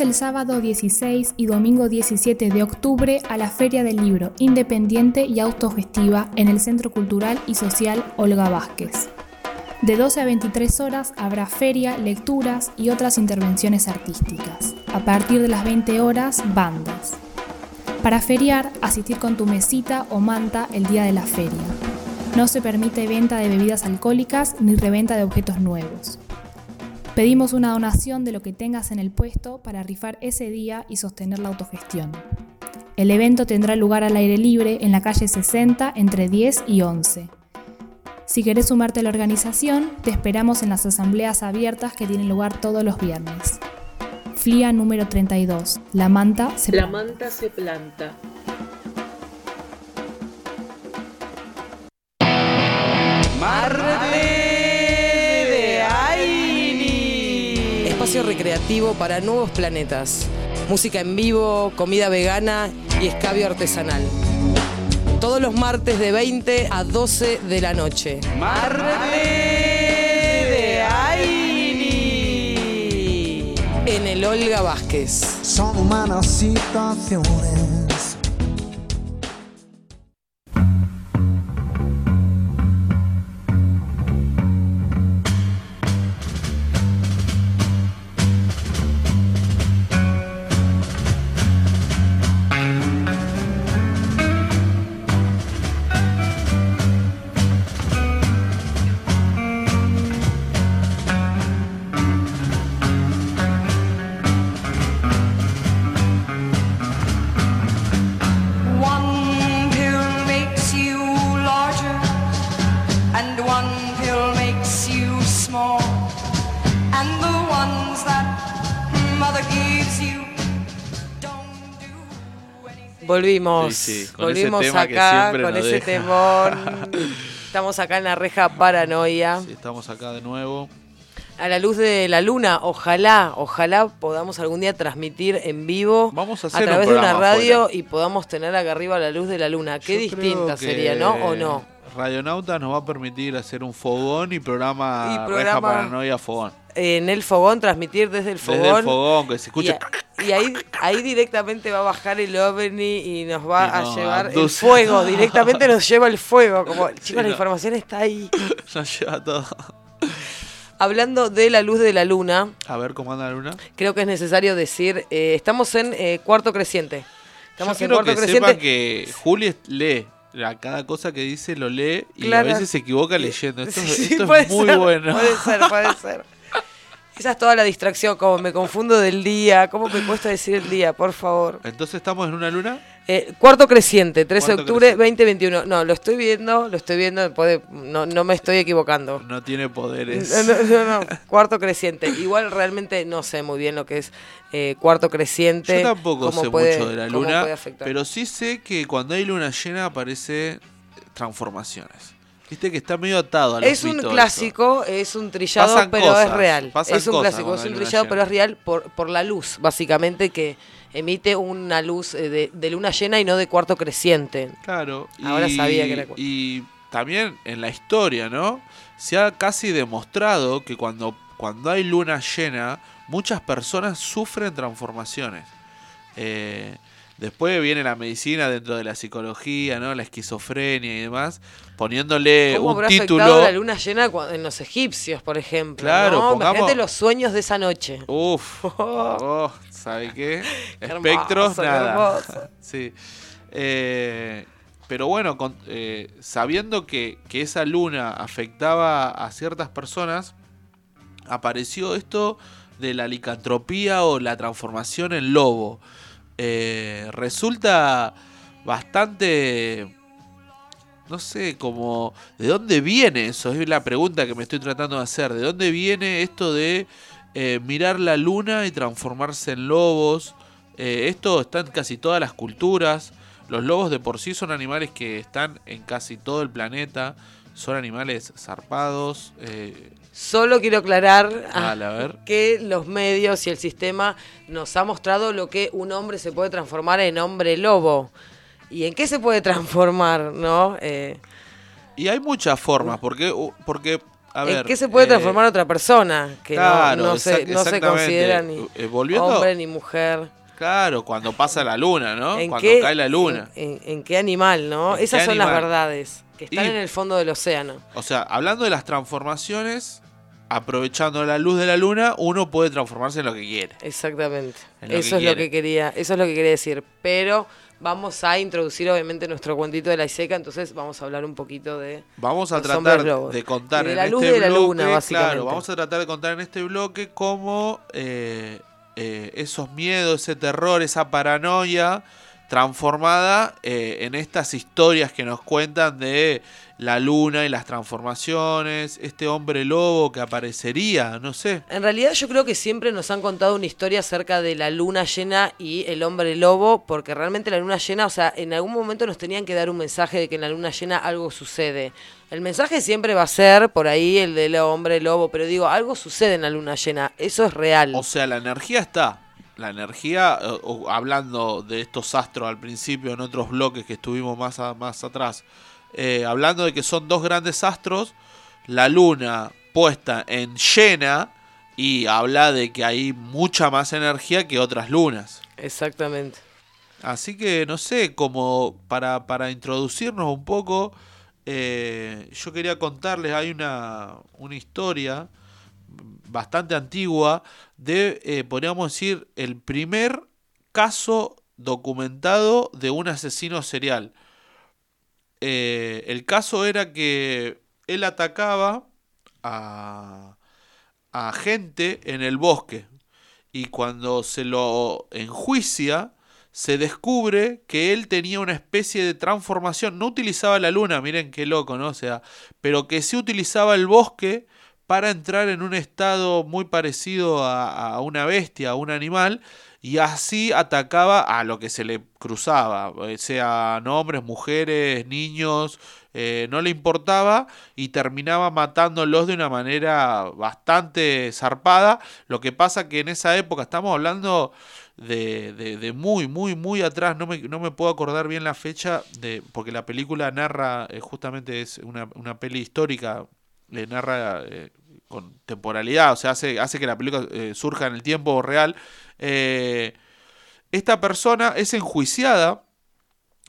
El sábado 16 y domingo 17 de octubre a la Feria del Libro Independiente y Autogestiva en el Centro Cultural y Social Olga Vázquez. De 12 a 23 horas habrá feria, lecturas y otras intervenciones artísticas. A partir de las 20 horas, bandas. Para feriar, asistir con tu mesita o manta el día de la feria. No se permite venta de bebidas alcohólicas ni reventa de objetos nuevos. Pedimos una donación de lo que tengas en el puesto para rifar ese día y sostener la autogestión. El evento tendrá lugar al aire libre en la calle 60 entre 10 y 11. Si querés sumarte a la organización, te esperamos en las asambleas abiertas que tienen lugar todos los viernes. FLIA número 32. La manta se La manta se planta. de Recreativo para nuevos planetas. Música en vivo, comida vegana y escabio artesanal. Todos los martes de 20 a 12 de la noche. de Aini. En el Olga Vázquez. Son humanas situaciones. Volvimos. Sí, sí, Volvimos acá con ese temón. Estamos acá en la reja paranoia. Sí, estamos acá de nuevo. A la luz de la luna, ojalá, ojalá podamos algún día transmitir en vivo Vamos a a un través de una radio afuera. y podamos tener acá arriba la luz de la luna. Qué Yo distinta sería, ¿no? ¿O no? Radionauta nos va a permitir hacer un fogón y programa, Y Reja Paranoia Fogón. En el fogón, transmitir desde el fogón. Desde el fogón, que se Y, escucha. y ahí, ahí directamente va a bajar el ovni y nos va Y a llevar el fuego. Directamente nos lleva el fuego. Como, chicos, Sí, la información está ahí. Nos lleva todo. Hablando de la luz de la luna, A ver cómo anda la luna. creo que es necesario decir, eh, estamos en eh, cuarto creciente. Estamos Yo en cuarto que creciente. sepan que Juli lee. Cada cosa que dice lo lee y Claro. a veces se equivoca leyendo. Esto, Sí, esto es muy ser, bueno. Puede ser, puede ser. Esa es toda la distracción, como me confundo del día, cómo me cuesta decir el día, por favor. Entonces estamos en una luna. Eh, cuarto creciente, 13 de octubre creciente. 2021. No, lo estoy viendo, lo estoy viendo, no, no me estoy equivocando. No tiene poderes. No, no, cuarto creciente. Igual realmente no sé muy bien lo que es eh, cuarto creciente. Yo tampoco sé puede- mucho de la luna, pero sí sé que cuando hay luna llena aparece transformaciones. Viste que está medio atado a Es un eso. clásico, es un trillado, Pasan pero es real. Es un clásico, es un trillado, llena. pero es real por, por la luz, básicamente, que emite una luz eh, de, de luna llena y no de cuarto creciente. Claro. Ahora y- sabía que era cu- Y también en la historia, ¿no? Se ha casi demostrado que cuando, cuando hay luna llena, muchas personas sufren transformaciones. Eh, después viene la medicina dentro de la psicología, ¿no? La esquizofrenia y demás, poniéndole ¿Cómo un habrá título. afectado la luna llena en los egipcios, por ejemplo? Claro, ¿no? pongamos- Imagínate los sueños de esa noche. Uf. Oh, ¿Sabe qué? Espectros, hermoso, nada. sí. Eh, pero bueno, con- eh, sabiendo que, que esa luna afectaba a ciertas personas, apareció esto de la licantropía o la transformación en lobo. Eh, resulta bastante no sé, como de dónde viene eso, es la pregunta que me estoy tratando de hacer, de dónde viene esto de eh, mirar la luna y transformarse en lobos. Eh, esto está en casi todas las culturas. Los lobos de por sí son animales que están en casi todo el planeta. Son animales zarpados. Solo quiero aclarar ah, Dale, a ver. que los medios y el sistema nos ha mostrado lo que un hombre se puede transformar en hombre lobo. ¿Y en qué se puede transformar, no? Eh, y hay muchas formas, porque, porque a ver, ¿En qué se puede eh, transformar otra persona? Que no- claro, no, se, no considera ni Eh, hombre ni mujer. Claro, cuando pasa la luna, ¿no? ¿En Cuando qué, cae la luna. En, en- en qué animal, no? ¿En Esas son las verdades, que están Y- en el fondo del océano. O sea, hablando de las transformaciones, aprovechando la luz de la luna, uno puede transformarse en lo que quiere. Exactamente. En eso es lo que quería, eso es lo que quería decir. Pero vamos a introducir obviamente nuestro cuentito de la Iseca, entonces vamos a hablar un poquito de Vamos a Los tratar de contar de en la luz este de la bloque, luna, básicamente. claro, vamos a tratar de contar en este bloque cómo eh, eh, esos miedos, ese terror, esa paranoia transformada eh, en estas historias que nos cuentan de la luna y las transformaciones, este hombre lobo que aparecería, no sé. En realidad yo creo que siempre nos han contado una historia acerca de la luna llena y el hombre lobo, porque realmente la luna llena, o sea, en algún momento nos tenían que dar un mensaje de que en la luna llena algo sucede. El mensaje siempre va a ser por ahí el del hombre lobo, pero digo, algo sucede en la luna llena, eso es real. O sea, la energía está. La energía, o- hablando de estos astros al principio, en otros bloques que estuvimos más, a- más atrás, eh, hablando de que son dos grandes astros, la luna puesta en llena y habla de que hay mucha más energía que otras lunas. Exactamente. Así que no sé, como para, para introducirnos un poco, eh, yo quería contarles, hay una, una historia bastante antigua de, eh, podríamos decir, el primer caso documentado de un asesino serial. Eh, el caso era que él atacaba a, a gente en el bosque y cuando se lo enjuicia se descubre que él tenía una especie de transformación, no utilizaba la luna, miren qué loco, ¿no? O sea, pero que sí utilizaba el bosque para entrar en un estado muy parecido a, una bestia, a un animal, y así atacaba a lo que se le cruzaba, eh, sean hombres, mujeres, niños, eh, no le importaba y terminaba matándolos de una manera bastante zarpada. Lo que pasa que en esa época, estamos hablando de, muy, muy, muy atrás, no me, no me puedo acordar bien la fecha, de, porque la película narra, eh, justamente es una, una peli histórica, le narra con temporalidad, o sea, hace, hace que la película eh, surja en el tiempo real. Eh, esta persona es enjuiciada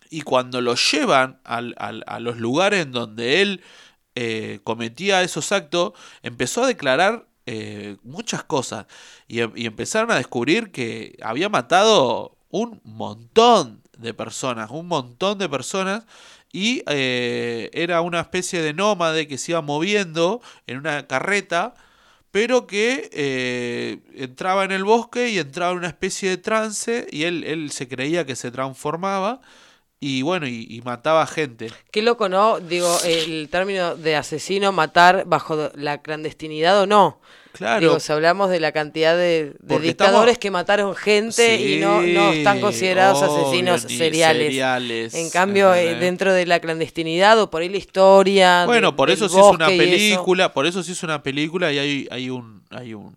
y cuando lo llevan al- a los lugares en donde él eh, cometía esos actos, empezó a declarar muchas cosas em- y empezaron a descubrir que había matado un montón de personas, un montón de personas y eh, era una especie de nómade que se iba moviendo en una carreta pero que eh, entraba en el bosque y entraba en una especie de trance y él, él se creía que se transformaba y bueno, y, y mataba gente. Qué loco, ¿no? Digo, el término de asesino, matar bajo la clandestinidad o no. Claro. Digo, si hablamos de la cantidad de, dictadores estamos- que mataron gente y no, no están considerados obvio, asesinos seriales. seriales, En cambio, eh, dentro de la clandestinidad o por ahí la historia. Bueno, de- por eso se hizo una eso. película, por eso se hizo una película y hay, hay un hay un,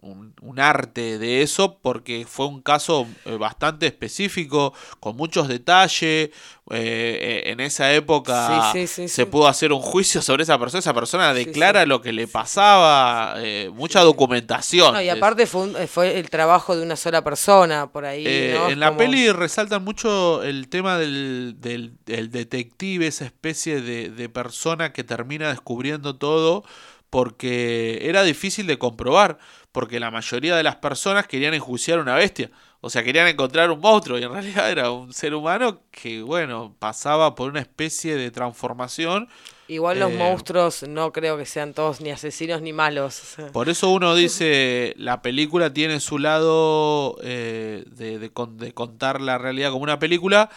un, un arte de eso porque fue un caso eh, bastante específico, con muchos detalles. eh, eh, en esa época Sí, sí, sí, se pudo hacer un juicio sobre esa persona. Esa persona declara lo que le pasaba, eh, mucha documentación. No, y aparte fue, un- fue el trabajo de una sola persona por ahí. eh, ¿no? en la peli resaltan mucho el tema del, del- del detective, esa especie de, de persona que termina descubriendo todo porque era difícil de comprobar, porque la mayoría de las personas querían enjuiciar una bestia, o sea, querían encontrar un monstruo y en realidad era un ser humano que, bueno, pasaba por una especie de transformación. Igual los eh, monstruos no creo que sean todos ni asesinos ni malos. Por eso uno dice, la película tiene su lado eh, de, de de contar la realidad como una película,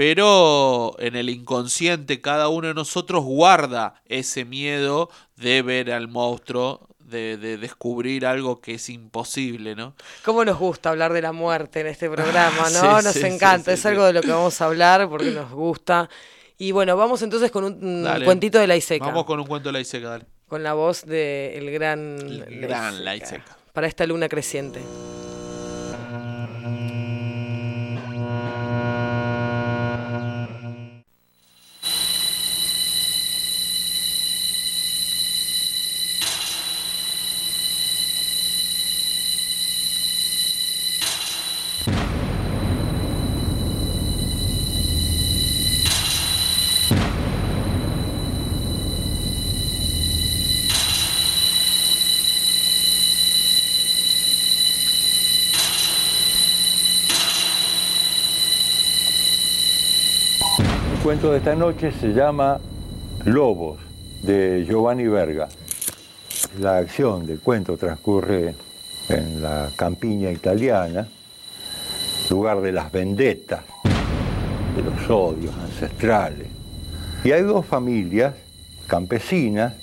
pero en el inconsciente cada uno de nosotros guarda ese miedo de ver al monstruo, de, de descubrir algo que es imposible, ¿no? ¿Cómo nos gusta hablar de la muerte en este programa, no? sí, nos sí, encanta, sí, es algo de lo que vamos a hablar porque nos gusta. Y bueno, vamos entonces con un Dale. cuentito de la Iseca, Vamos con un cuento de la Iseca, dale. con la voz del el gran, El gran La Iseca. para esta luna creciente. Cuento de esta noche se llama Lobos, de Giovanni Verga. La acción del cuento transcurre en la campiña italiana, lugar de las vendettas, de los odios ancestrales. Y hay dos familias campesinas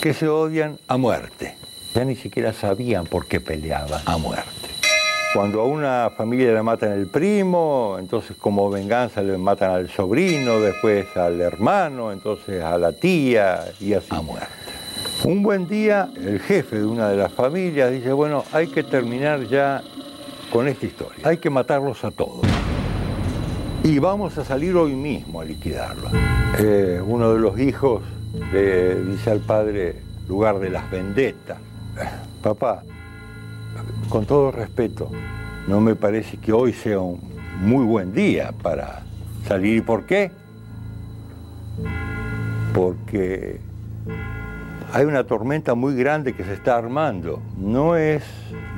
que se odian a muerte. Ya ni siquiera sabían por qué peleaban a muerte. Cuando a una familia le matan el primo, entonces como venganza le matan al sobrino, después al hermano, entonces a la tía y así. A muerte. Un buen día, el jefe de una de las familias dice, bueno, hay que terminar ya con esta historia. Hay que matarlos a todos. Y vamos a salir hoy mismo a liquidarlos. Eh, uno de los hijos le dice al padre, lugar de las vendetas, papá, con todo respeto, no me parece que hoy sea un muy buen día para salir. ¿Y por qué? Porque hay una tormenta muy grande que se está armando. No es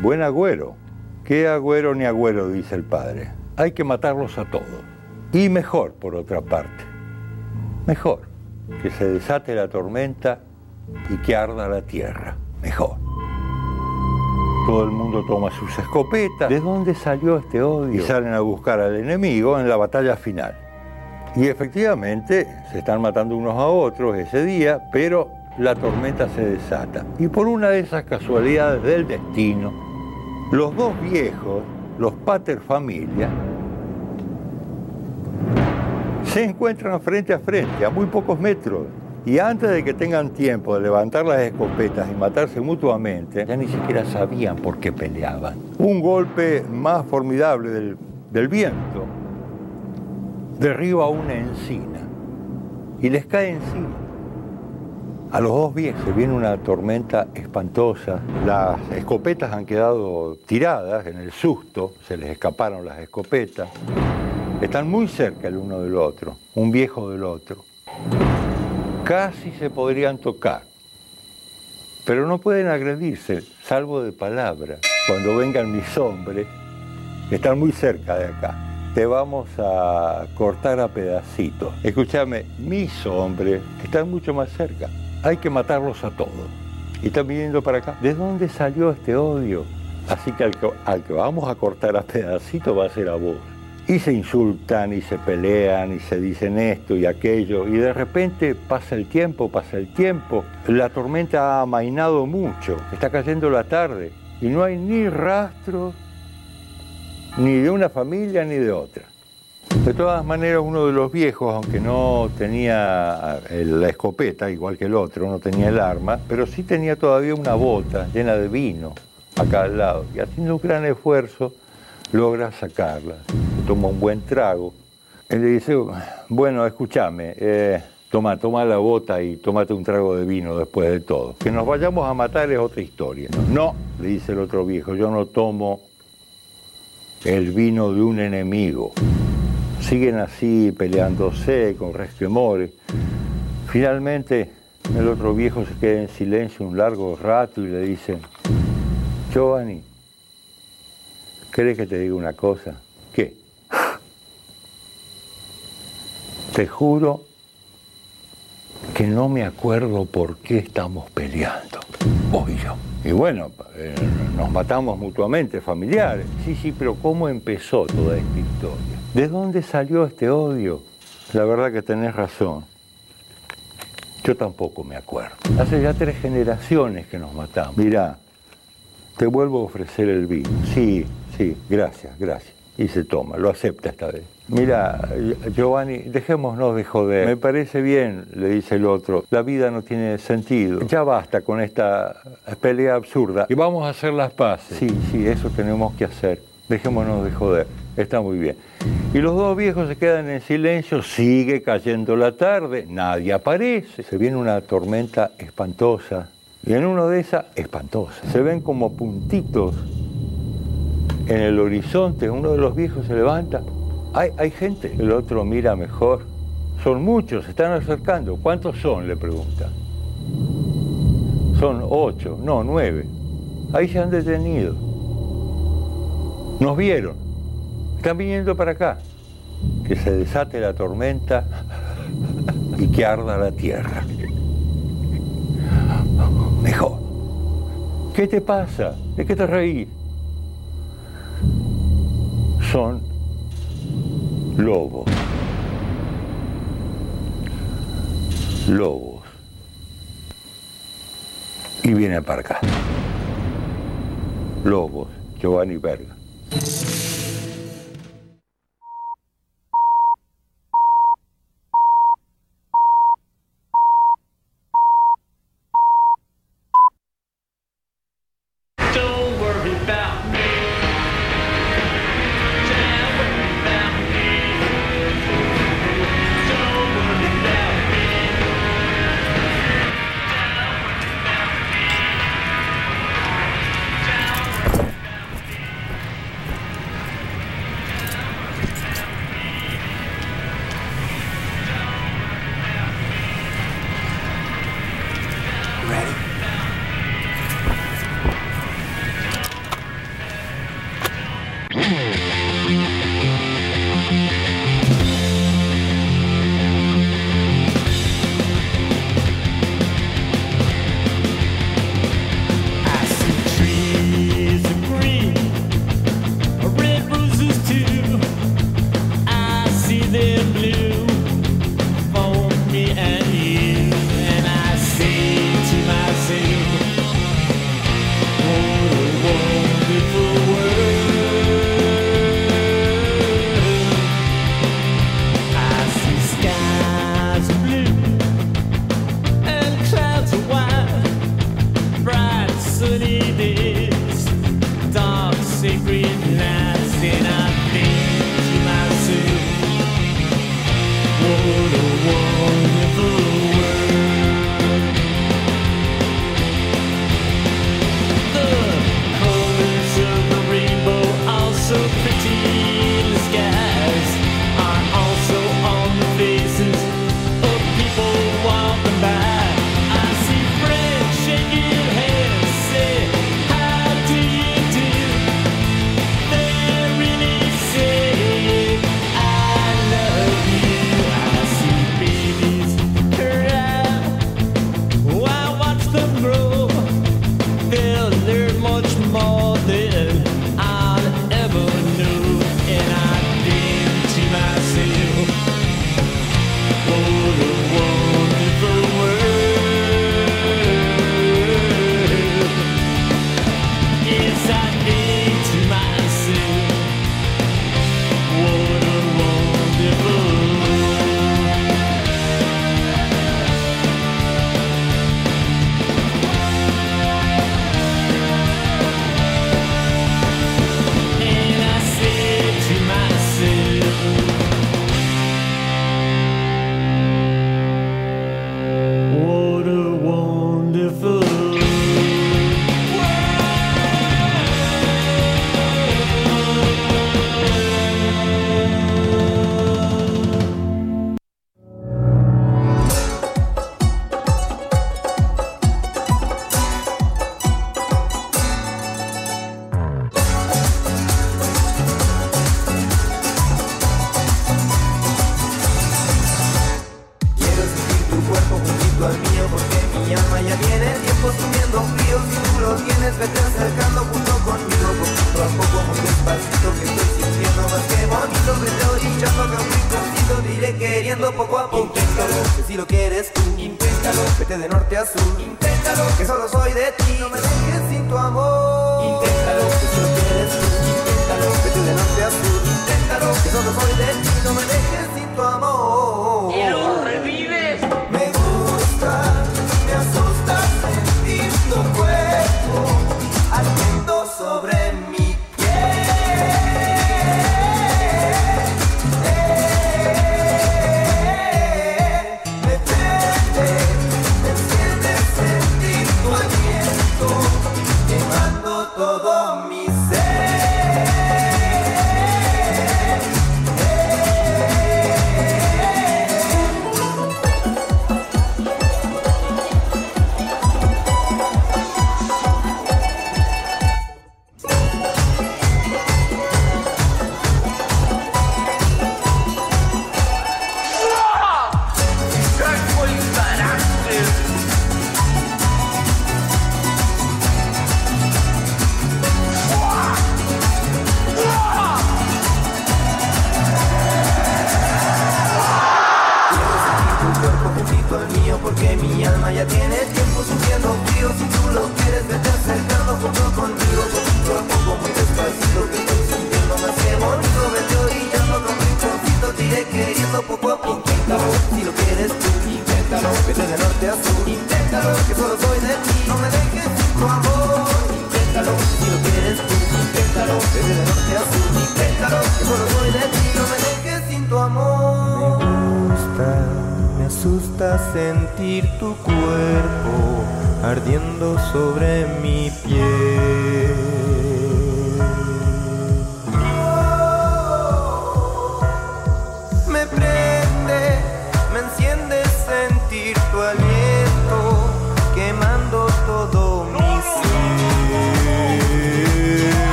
buen agüero. ¿Qué agüero ni agüero? dice el padre. Hay que matarlos a todos. Y mejor, por otra parte. Mejor que se desate la tormenta y que arda la tierra. Mejor. Todo el mundo toma sus escopetas. ¿De dónde salió este odio? Y salen a buscar al enemigo en la batalla final. Y efectivamente se están matando unos a otros ese día, pero la tormenta se desata. Y por una de esas casualidades del destino, los dos viejos, los pater familia, se encuentran frente a frente, a muy pocos metros. Y antes de que tengan tiempo de levantar las escopetas y matarse mutuamente, ya ni siquiera sabían por qué peleaban. Un golpe más formidable del, del viento derriba una encina y les cae encima. A los dos viejos se viene una tormenta espantosa. Las escopetas han quedado tiradas en el susto, se les escaparon las escopetas. Están muy cerca el uno del otro, un viejo del otro. Casi se podrían tocar, pero no pueden agredirse, salvo de palabra. Cuando vengan mis hombres, que están muy cerca de acá, te vamos a cortar a pedacitos. Escúchame, mis hombres están mucho más cerca. Hay que matarlos a todos. Y están viniendo para acá. ¿De dónde salió este odio? Así que al que, al que vamos a cortar a pedacitos va a ser a vos. Y se insultan y se pelean y se dicen esto y aquello. Y de repente pasa el tiempo, pasa el tiempo. La tormenta ha amainado mucho. Está cayendo la tarde. Y no hay ni rastro ni de una familia ni de otra. De todas maneras, uno de los viejos, aunque no tenía la escopeta, igual que el otro, no tenía el arma, pero sí tenía todavía una bota llena de vino acá al lado. Y haciendo un gran esfuerzo, logra sacarla. Toma un buen trago. Él le dice, bueno, escúchame, eh, toma, toma la bota y tómate un trago de vino después de todo. Que nos vayamos a matar es otra historia. No, le dice el otro viejo, yo no tomo el vino de un enemigo. Siguen así peleándose con resquemores. Finalmente el otro viejo se queda en silencio un largo rato y le dice, Giovanni, ¿querés que te diga una cosa? ¿Qué? Te juro que no me acuerdo por qué estamos peleando. Voy yo. Y bueno, eh, nos matamos mutuamente, familiares. Sí, sí, pero ¿cómo empezó toda esta historia? ¿De dónde salió este odio? La verdad que tenés razón. Yo tampoco me acuerdo. Hace ya tres generaciones que nos matamos. Mirá, te vuelvo a ofrecer el vino. Sí, sí, gracias, gracias. Y se toma, lo acepta esta vez. Mira, Giovanni, dejémonos de joder. Me parece bien, le dice el otro. La vida no tiene sentido. Ya basta con esta pelea absurda. Y vamos a hacer las paces. Sí, sí, eso tenemos que hacer. Dejémonos de joder. Está muy bien. Y los dos viejos se quedan en silencio, sigue cayendo la tarde, nadie aparece. Se viene una tormenta espantosa. Y en uno de esas, espantosa, se ven como puntitos en el horizonte. Uno de los viejos se levanta. Hay, gente. El otro mira mejor. Son muchos, se están acercando. ¿Cuántos son? Le pregunta. Son ocho, no, nueve. Ahí se han detenido. Nos vieron. Están viniendo para acá. Que se desate la tormenta y que arda la tierra. Mejor. ¿Qué te pasa? ¿De qué te reís? Son lobos. Lobos. Y vienen para acá. Lobos. Giovanni Verga.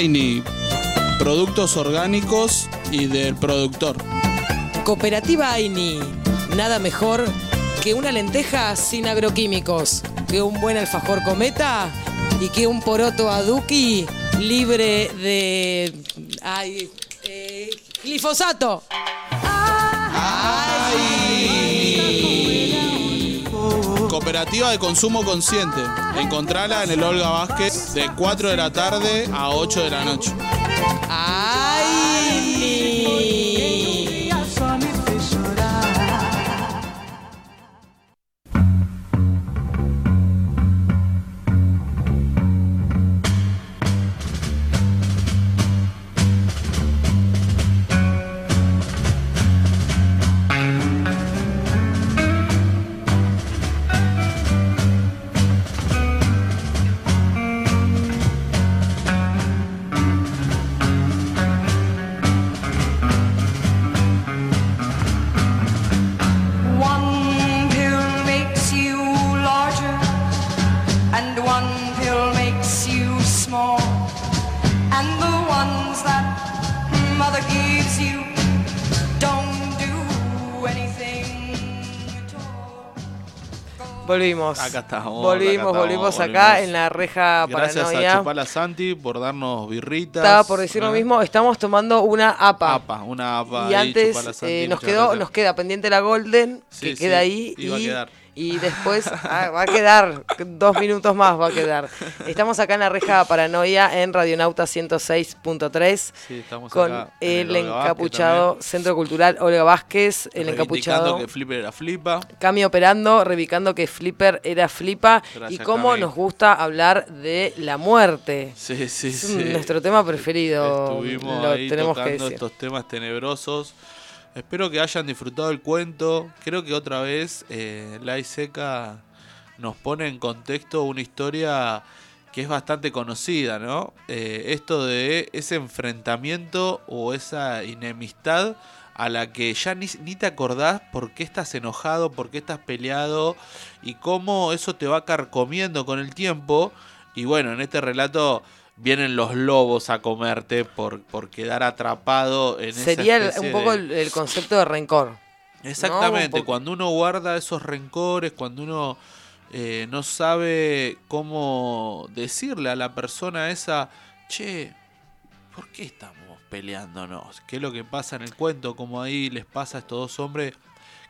Cooperativa Aini. Productos orgánicos y del productor. Cooperativa Aini. Nada mejor que una lenteja sin agroquímicos, que un buen alfajor cometa y que un poroto aduki libre de. Ay, eh, glifosato. Cooperativa de consumo consciente. Encontrala en el Olga Vázquez de 4 de la tarde a 8 de la noche. Volvimos. Acá estamos. Volvimos, acá volvimos acá volvimos. en la reja Gracias paranoia. a Chupala Santi por darnos birritas. Estaba por decir lo ¿eh? mismo, estamos tomando una APA. APA, una APA. y ahí, antes Santi, eh, nos quedó, gracias. nos queda pendiente la Golden, Sí, que sí, queda ahí iba a y, quedar. Y después ah, va a quedar, dos minutos más va a quedar. Estamos acá en la reja Paranoia en Radionauta 106.3 Sí, con acá el, el encapuchado. Centro Cultural Olga Vázquez, el encapuchado que Flipper era flipa. Cami operando, reivindicando que Flipper era flipa Gracias, y cómo Cami. nos gusta hablar de la muerte. Sí, sí, Es sí. nuestro tema preferido, Estuvimos lo ahí tenemos que decir. estos temas tenebrosos. Espero que hayan disfrutado el cuento. Creo que otra vez eh, Lai Seca nos pone en contexto una historia que es bastante conocida, ¿no? Eh, esto de ese enfrentamiento o esa enemistad a la que ya ni, ni te acordás por qué estás enojado, por qué estás peleado y cómo eso te va carcomiendo con el tiempo. Y bueno, en este relato vienen los lobos a comerte por, por quedar atrapado en Sería esa un poco de- el, el concepto de rencor. Exactamente, Un cuando uno guarda esos rencores, cuando uno eh, no sabe cómo decirle a la persona esa, che, ¿por qué estamos peleándonos? ¿Qué es lo que pasa en el cuento? Como ahí les pasa a estos dos hombres,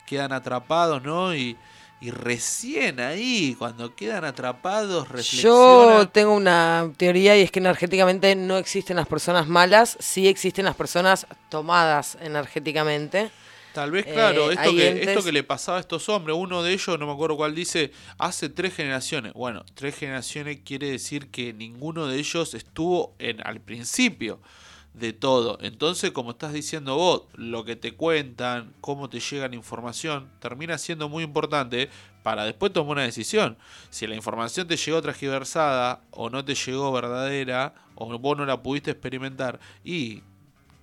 quedan atrapados, ¿no? Y, y recién ahí, cuando quedan atrapados, Yo reflexionan. tengo una teoría y es que energéticamente no existen las personas malas, sí existen las personas tomadas energéticamente. Tal vez, claro, Eh, esto, que, entes- esto que le pasaba a estos hombres, uno de ellos, no me acuerdo cuál, dice, hace tres generaciones. Bueno, tres generaciones quiere decir que ninguno de ellos estuvo en, al principio de todo. Entonces, como estás diciendo vos, lo que te cuentan, cómo te llega la información, termina siendo muy importante para después tomar una decisión. Si la información te llegó transgiversada o no te llegó verdadera o vos no la pudiste experimentar y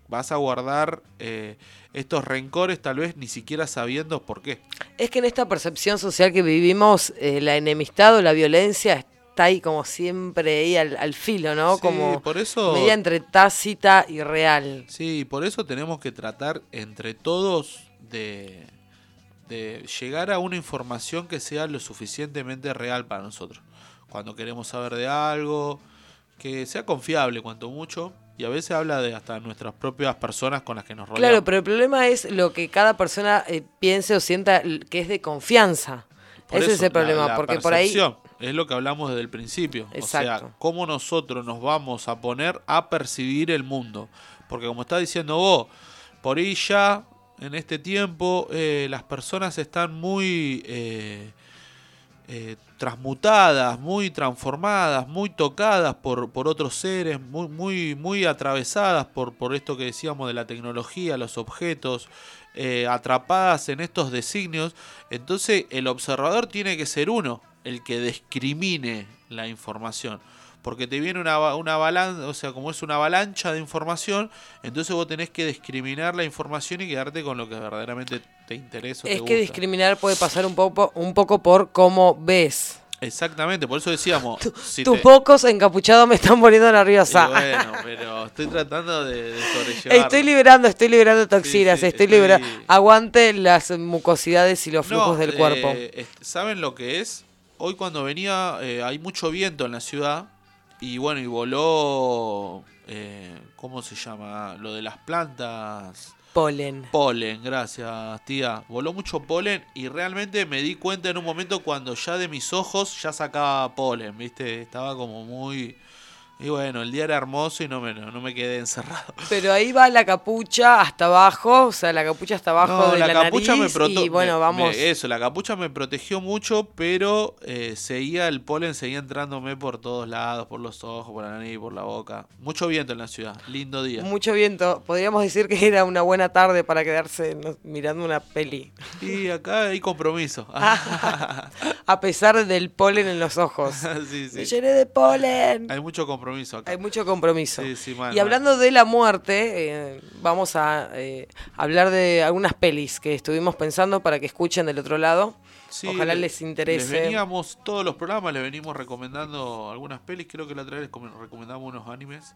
vas a guardar eh, estos rencores tal vez ni siquiera sabiendo por qué. Es que en esta percepción social que vivimos, eh, la enemistad o la violencia está ahí como siempre ahí al, al filo, ¿no? Sí, como por eso- media entre tácita y real. Sí, por eso tenemos que tratar entre todos de, de llegar a una información que sea lo suficientemente real para nosotros. Cuando queremos saber de algo, que sea confiable cuanto mucho, y a veces habla de hasta nuestras propias personas con las que nos rodeamos. Claro, pero el problema es lo que cada persona eh, piense o sienta que es de confianza. Por Ese es el problema, la- la porque por ahí... Es lo que hablamos desde el principio. O sea, cómo nosotros nos vamos a poner a percibir el mundo. Porque como está diciendo vos, por ahí ya, en este tiempo, eh, las personas están muy eh, eh, transmutadas, muy transformadas, muy tocadas por, por otros seres, muy, muy, muy atravesadas por, por esto que decíamos de la tecnología, los objetos, eh, atrapadas en estos designios. Entonces el observador tiene que ser uno, el que discrimine la información. Porque te viene una, una avalancha, o sea, como es una avalancha de información, entonces vos tenés que discriminar la información y quedarte con lo que verdaderamente te interesa. o Es te que gusta. discriminar puede pasar un poco, un poco por cómo ves. Exactamente, por eso decíamos. si Tus te- pocos encapuchados me están poniendo nerviosa. Bueno, pero estoy tratando de, de sobrellevarlo. Estoy liberando, estoy liberando toxinas, sí, estoy, estoy- liberando. Aguante las mucosidades y los flujos No, del eh, cuerpo. est- ¿Saben lo que es? Hoy cuando venía eh, hay mucho viento en la ciudad y bueno, y voló, eh, ¿cómo se llama? Lo de las plantas. Polen. Polen, gracias tía. Voló mucho polen y realmente me di cuenta en un momento cuando ya de mis ojos ya sacaba polen, ¿viste? Estaba como muy... Y bueno, el día era hermoso y no me, no me quedé encerrado. Pero ahí va la capucha hasta abajo, o sea, la capucha hasta abajo No, de la, capucha me nariz y bueno, me- vamos. me- eso, la capucha me protegió mucho, pero eh, seguía el polen, seguía entrándome por todos lados, por los ojos, por la nariz, por la boca. Mucho viento en la ciudad, lindo día. Mucho viento. Podríamos decir que era una buena tarde para quedarse mirando una peli. Y acá hay compromiso. A pesar del polen en los ojos. sí, sí. Me llené de polen. Hay mucho compromiso acá. Hay mucho compromiso. Sí, sí, mal, y mal. hablando de la muerte, eh, vamos a eh, hablar de algunas pelis que estuvimos pensando para que escuchen del otro lado. Sí, Ojalá le- les interese. Les veníamos, todos los programas les venimos recomendando algunas pelis, creo que la otra vez les com- recomendamos unos animes.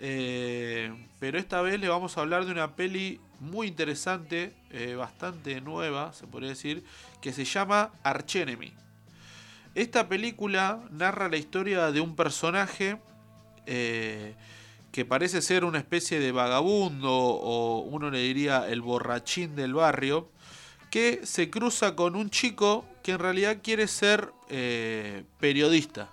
Eh, pero esta vez le vamos a hablar de una peli muy interesante, eh, bastante nueva, se podría decir, que se llama Archenemy. Esta película narra la historia de un personaje eh, que parece ser una especie de vagabundo o uno le diría el borrachín del barrio, que se cruza con un chico que en realidad quiere ser eh, periodista.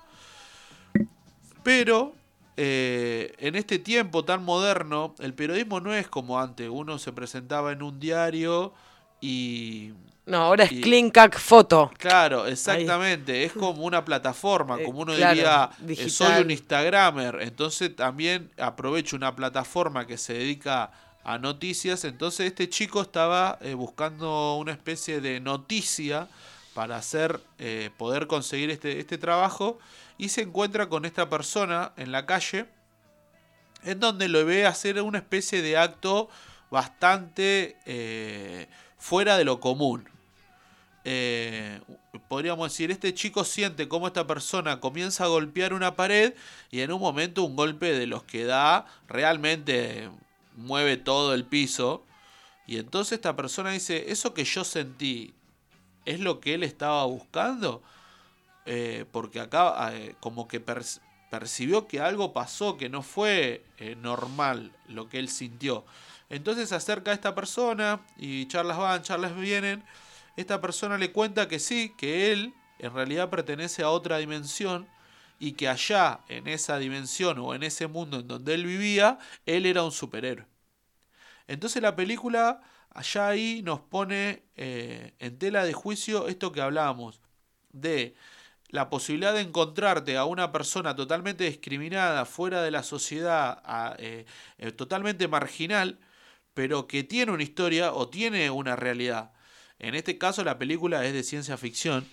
Pero eh, en este tiempo tan moderno, el periodismo no es como antes. Uno se presentaba en un diario y... No, ahora es y- Clean Cack Photo. Claro, exactamente. Es como una plataforma, Eh, como uno claro, diría, eh, soy un Instagramer. Entonces también aprovecho una plataforma que se dedica a noticias. Entonces este chico estaba eh, buscando una especie de noticia para hacer, eh, poder conseguir este, este trabajo y se encuentra con esta persona en la calle en donde lo ve hacer una especie de acto bastante eh, fuera de lo común. Eh, podríamos decir, este chico siente cómo esta persona comienza a golpear una pared y en un momento un golpe de los que da realmente mueve todo el piso. Y entonces esta persona dice, eso que yo sentí, ¿es lo que él estaba buscando? Eh, porque acá eh, como que per- percibió que algo pasó, que no fue normal lo que él sintió. Entonces se acerca a esta persona y charlas van, charlas vienen. Esta persona le cuenta que sí, que él en realidad pertenece a otra dimensión y que allá, en esa dimensión o en ese mundo en donde él vivía, él era un superhéroe. Entonces la película allá ahí nos pone eh, en tela de juicio esto que hablábamos, de la posibilidad de encontrarte a una persona totalmente discriminada, fuera de la sociedad, eh, eh, totalmente marginal, pero que tiene una historia o tiene una realidad. En este caso la película es de ciencia ficción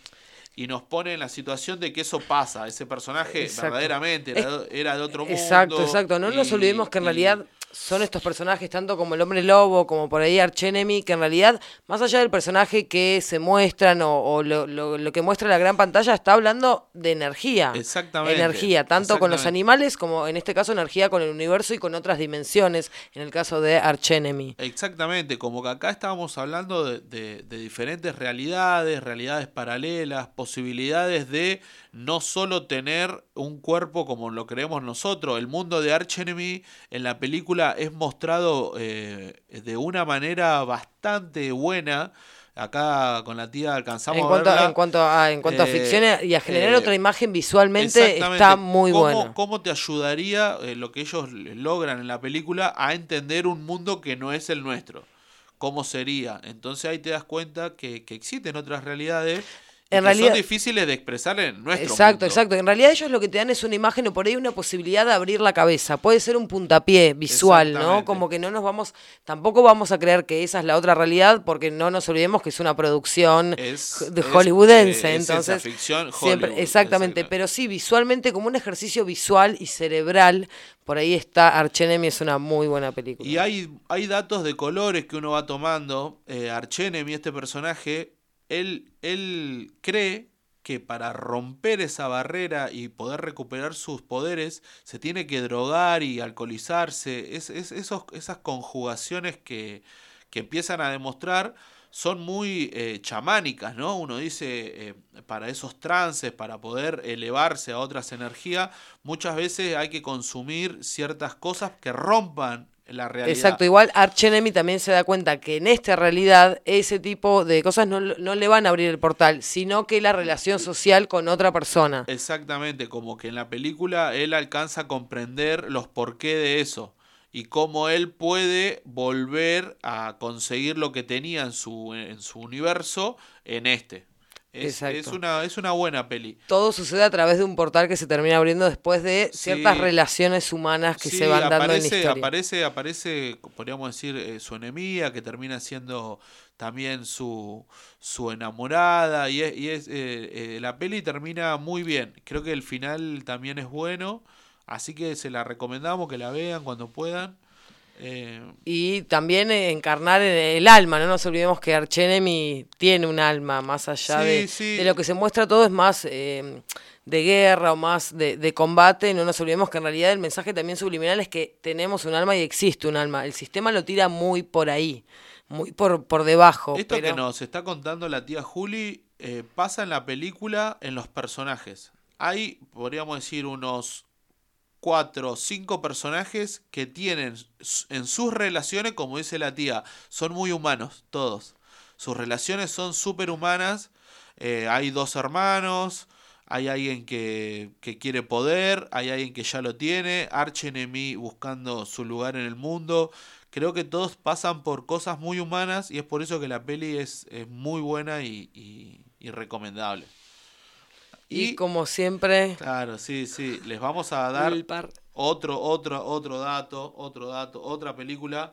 y nos pone en la situación de que eso pasa, ese personaje Exacto. verdaderamente era, de- era de otro mundo. Exacto, exacto. No nos olvidemos que en realidad son estos personajes, tanto como el hombre lobo, como por ahí Archenemy, que en realidad, más allá del personaje que se muestran o, o lo, lo- lo que muestra la gran pantalla, está hablando de energía. Exactamente, Energía, tanto con los animales como en este caso energía con el universo y con otras dimensiones, en el caso de Archenemy. Exactamente, como que acá estábamos hablando de, de- de diferentes realidades, realidades paralelas, posibilidades de no solo tener un cuerpo como lo creemos nosotros. El mundo de Archenemy en la película es mostrado eh, de una manera bastante buena. Acá con la tía alcanzamos En a cuanto, verla. en cuanto a, en cuanto a Eh, ficción y a generar eh, otra imagen visualmente, está muy ¿Cómo, bueno. ¿Cómo te ayudaría eh, lo que ellos logran en la película a entender un mundo que no es el nuestro? ¿Cómo sería? Entonces ahí te das cuenta que, que existen otras realidades En que realidad- son difíciles de expresar en nuestro Exacto, mundo. exacto. En realidad ellos lo que te dan es una imagen o por ahí una posibilidad de abrir la cabeza. Puede ser un puntapié visual, ¿no? Como que no nos vamos, tampoco vamos a creer que esa es la otra realidad, porque no nos olvidemos que es una producción Es- de hollywoodense. eh, es entonces, ficción, siempre, Hollywood, exactamente. Pero sí, visualmente, como un ejercicio visual y cerebral, por ahí está Archenemy, es una muy buena película. Y hay, hay datos de colores que uno va tomando. Eh, Archenemy, este personaje, él, él cree que para romper esa barrera y poder recuperar sus poderes, se tiene que drogar y alcoholizarse. Es, es- esos, esas conjugaciones que, que empiezan a demostrar son muy eh, chamánicas, ¿no? Uno dice, eh, para esos trances, para poder elevarse a otras energías, muchas veces hay que consumir ciertas cosas que rompan la realidad. Exacto, igual Archenemy también se da cuenta que en esta realidad ese tipo de cosas no, no le van a abrir el portal, sino que la relación social con otra persona. Exactamente, como que en la película él alcanza a comprender los porqué de eso y cómo él puede volver a conseguir lo que tenía en su, en su universo en este. Es, es una, es una buena peli. Todo sucede a través de un portal que se termina abriendo después de ciertas Sí. relaciones humanas que Sí, se van dando en la historia. aparece, aparece, podríamos decir, eh, su enemiga, que termina siendo también su, su enamorada, y es, y es, eh, eh, la peli termina muy bien. Creo que el final también es bueno, así que se la recomendamos que la vean cuando puedan. Eh, Y también encarnar en el alma, no nos olvidemos que Archenemy tiene un alma, más allá Sí, de, sí. de lo que se muestra todo es más eh, de guerra o más de, de combate, no nos olvidemos que en realidad el mensaje también subliminal es que tenemos un alma y existe un alma. El sistema lo tira muy por ahí, muy por, por debajo. Esto pero- que nos está contando la tía Juli eh, pasa en la película en los personajes. Hay, podríamos decir, unos cuatro o cinco personajes que tienen en sus relaciones, como dice la tía, son muy humanos, todos. Sus relaciones son súper humanas. Eh, hay dos hermanos, hay alguien que, que quiere poder, hay alguien que ya lo tiene, Archenemy buscando su lugar en el mundo. Creo que todos pasan por cosas muy humanas y es por eso que la peli es, es muy buena y- y recomendable. Y, como siempre, Claro, sí, sí. Les vamos a dar otro, otro, otro dato, otro dato, otra película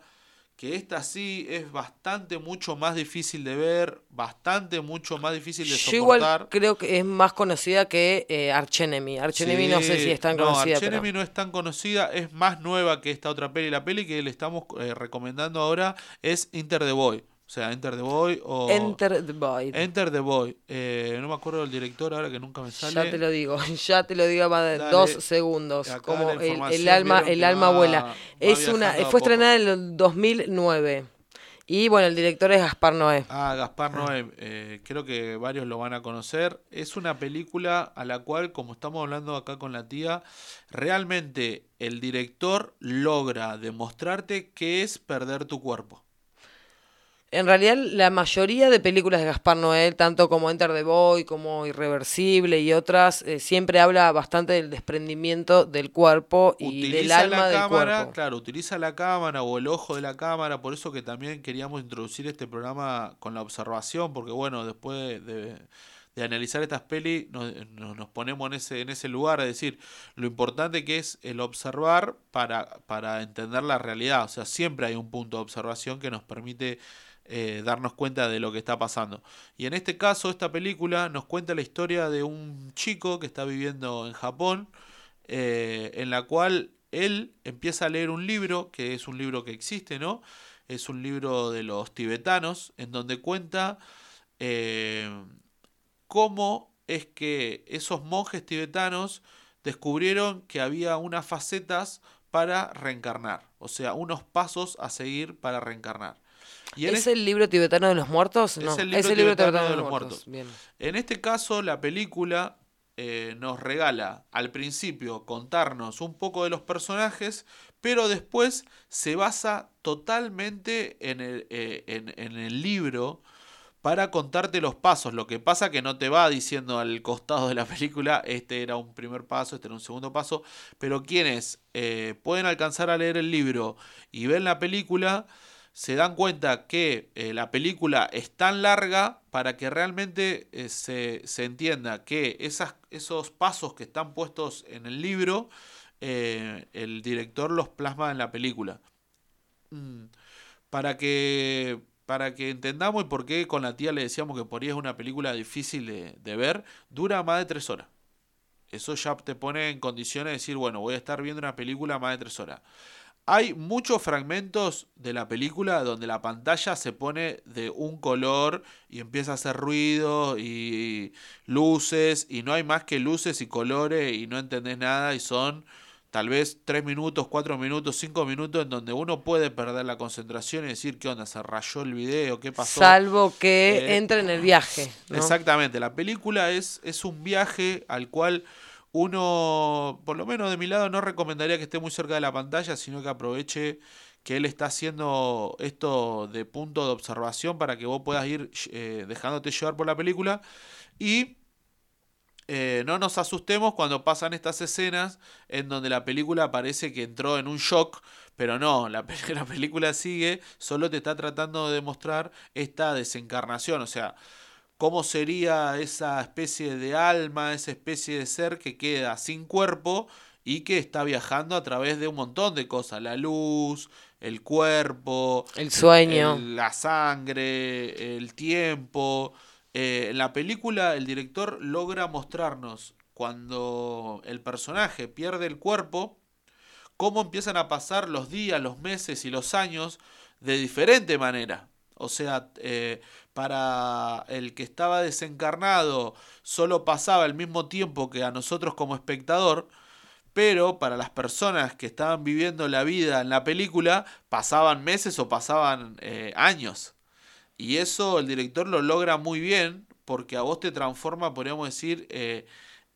que esta sí es bastante mucho más difícil de ver, bastante mucho más difícil de Yo soportar. igual creo que es más conocida que eh, Arch Enemy. Arch Enemy no sé si es tan no, conocida. Arch pero- Enemy no es tan conocida, es más nueva que esta otra peli. La peli que le estamos eh, recomendando ahora es Enter the Boy. O sea, Enter the Boy o... Enter the Void. Enter the Boy. Eh, no me acuerdo del director ahora que nunca me sale. Ya te lo digo, ya te lo digo más de Dale. dos segundos. Como el, alma, el alma va- vuela. Es una, fue estrenada en el 2009. Y bueno, el director es Gaspar Noé. Ah, Gaspar Noé, eh, creo que varios lo van a conocer. Es una película a la cual, como estamos hablando acá con la tía, realmente el director logra demostrarte qué es perder tu cuerpo. En realidad, la mayoría de películas de Gaspar Noé, tanto como Enter the Boy, como Irreversible y otras, eh, siempre habla bastante del desprendimiento del cuerpo y del Utiliza alma la del cámara, cuerpo. claro, utiliza la cámara o el ojo de la cámara, por eso que también queríamos introducir este programa con la observación, porque bueno, después de, de analizar estas pelis nos, nos- nos ponemos en ese, en ese lugar, es decir, lo importante que es el observar para, para entender la realidad, o sea, siempre hay un punto de observación que nos permite eh, darnos cuenta de lo que está pasando. Y en este caso, esta película nos cuenta la historia de un chico que está viviendo en Japón, eh, en la cual él empieza a leer un libro, que es un libro que existe, ¿no? Es un libro de los tibetanos, en donde cuenta eh, cómo es que esos monjes tibetanos descubrieron que había unas facetas para reencarnar, o sea, unos pasos a seguir para reencarnar. Y ¿Es el libro tibetano de los muertos? No, es el libro, tibetano, de los muertos. Bien. En este caso, la película eh, nos regala al principio contarnos un poco de los personajes, pero después se basa totalmente en el, eh, en, en el libro para contarte los pasos. Lo que pasa que no te va diciendo al costado de la película, este era un primer paso, este era un segundo paso, pero quienes eh, pueden alcanzar a leer el libro y ven la película, se dan cuenta que eh, la película es tan larga para que realmente eh, se, se entienda que esas, esos pasos que están puestos en el libro, eh, el director los plasma en la película. Mm, Para que, para que entendamos y por qué con la tía le decíamos que por ahí es una película difícil de, de ver, dura más de tres horas. Eso ya te pone en condiciones de decir, bueno, voy a estar viendo una película más de tres horas. Hay muchos fragmentos de la película donde la pantalla se pone de un color y empieza a hacer ruido y luces y no hay más que luces y colores y no entendés nada y son tal vez tres minutos, cuatro minutos, cinco minutos en donde uno puede perder la concentración y decir qué onda, se rayó el video, qué pasó. Salvo que Eh, entre en el viaje. ¿no? Exactamente, la película es, es un viaje al cual uno, por lo menos de mi lado, no recomendaría que esté muy cerca de la pantalla, sino que aproveche que él está haciendo esto de punto de observación para que vos puedas ir eh, dejándote llevar por la película. Y eh, no nos asustemos cuando pasan estas escenas en donde la película parece que entró en un shock, pero no, la, la película sigue, solo te está tratando de demostrar esta desencarnación, o sea, cómo sería esa especie de alma, esa especie de ser que queda sin cuerpo y que está viajando a través de un montón de cosas, la luz, el cuerpo, El sueño. el- la sangre, el tiempo. Eh, en la película el director logra mostrarnos cuando el personaje pierde el cuerpo, cómo empiezan a pasar los días, los meses y los años de diferente manera. O sea, eh, para el que estaba desencarnado solo pasaba el mismo tiempo que a nosotros como espectador, pero para las personas que estaban viviendo la vida en la película pasaban meses o pasaban eh, años. Y eso el director lo logra muy bien porque a vos te transforma, podríamos decir, eh,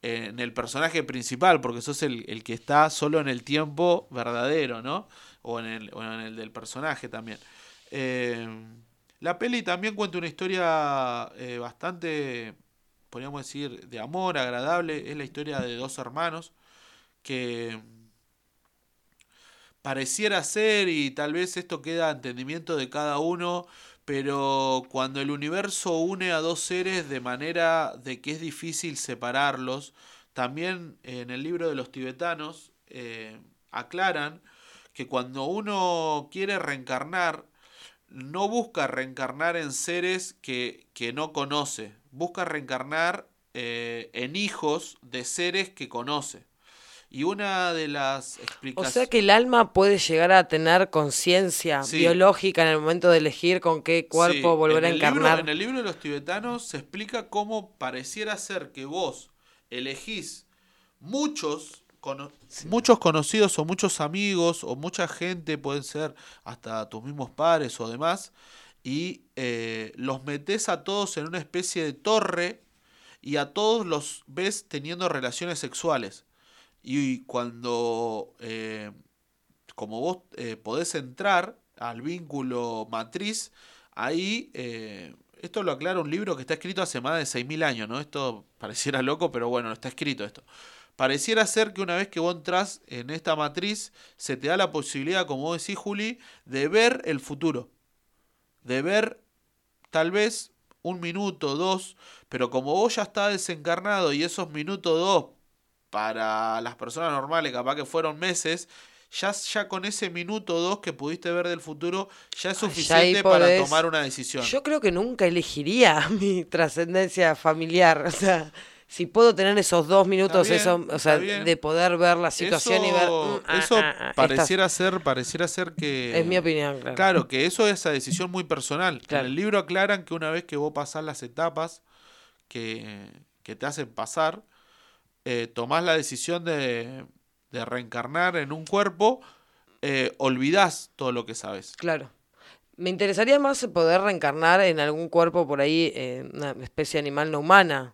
en el personaje principal, porque sos el, el que está solo en el tiempo verdadero, ¿no? O en el, o en el del personaje también. Eh, la peli también cuenta una historia eh, bastante, podríamos decir, de amor, agradable. Es la historia de dos hermanos que pareciera ser y tal vez esto queda a entendimiento de cada uno, pero cuando el universo une a dos seres de manera de que es difícil separarlos, también en el libro de los tibetanos eh, aclaran que cuando uno quiere reencarnar, no busca reencarnar en seres que, que no conoce, busca reencarnar eh, en hijos de seres que conoce. Y una de las O explicaciones... sea que el alma puede llegar a tener conciencia Sí. biológica en el momento de elegir con qué cuerpo Sí, volver a libro- encarnar. en el libro de los tibetanos se explica cómo pareciera ser que vos elegís muchos, cono- muchos conocidos o muchos amigos o mucha gente, pueden ser hasta tus mismos padres o demás, y eh, los metés a todos en una especie de torre y a todos los ves teniendo relaciones sexuales. Y cuando, eh, como vos eh, podés entrar al vínculo matriz, ahí, eh, esto lo aclara un libro que está escrito hace más de 6.000 años, ¿no? Esto pareciera loco, pero bueno, está escrito esto. Pareciera ser que una vez que vos entras en esta matriz, se te da la posibilidad, como vos decís, Juli, de ver el futuro. De ver tal vez un minuto, dos, pero como vos ya estás desencarnado y esos minutos, dos, para las personas normales, capaz que fueron meses, ya, ya con ese minuto, dos que pudiste ver del futuro, ya es ya suficiente para tomar una decisión. Yo creo que nunca elegiría mi trascendencia familiar. O sea, si puedo tener esos dos minutos, bien, eso, o sea, de poder ver la situación y ver. Eso, mm, ah, eso ah, ah, pareciera ser, pareciera ser que. Es mi opinión, claro. Claro, que eso es esa decisión muy personal. Claro. En el libro aclaran que una vez que vos pasás las etapas que, que te hacen pasar, eh, tomás la decisión de, de reencarnar en un cuerpo, eh, olvidás todo lo que sabes. Claro. Me interesaría más poder reencarnar en algún cuerpo por ahí, eh, una especie animal no humana.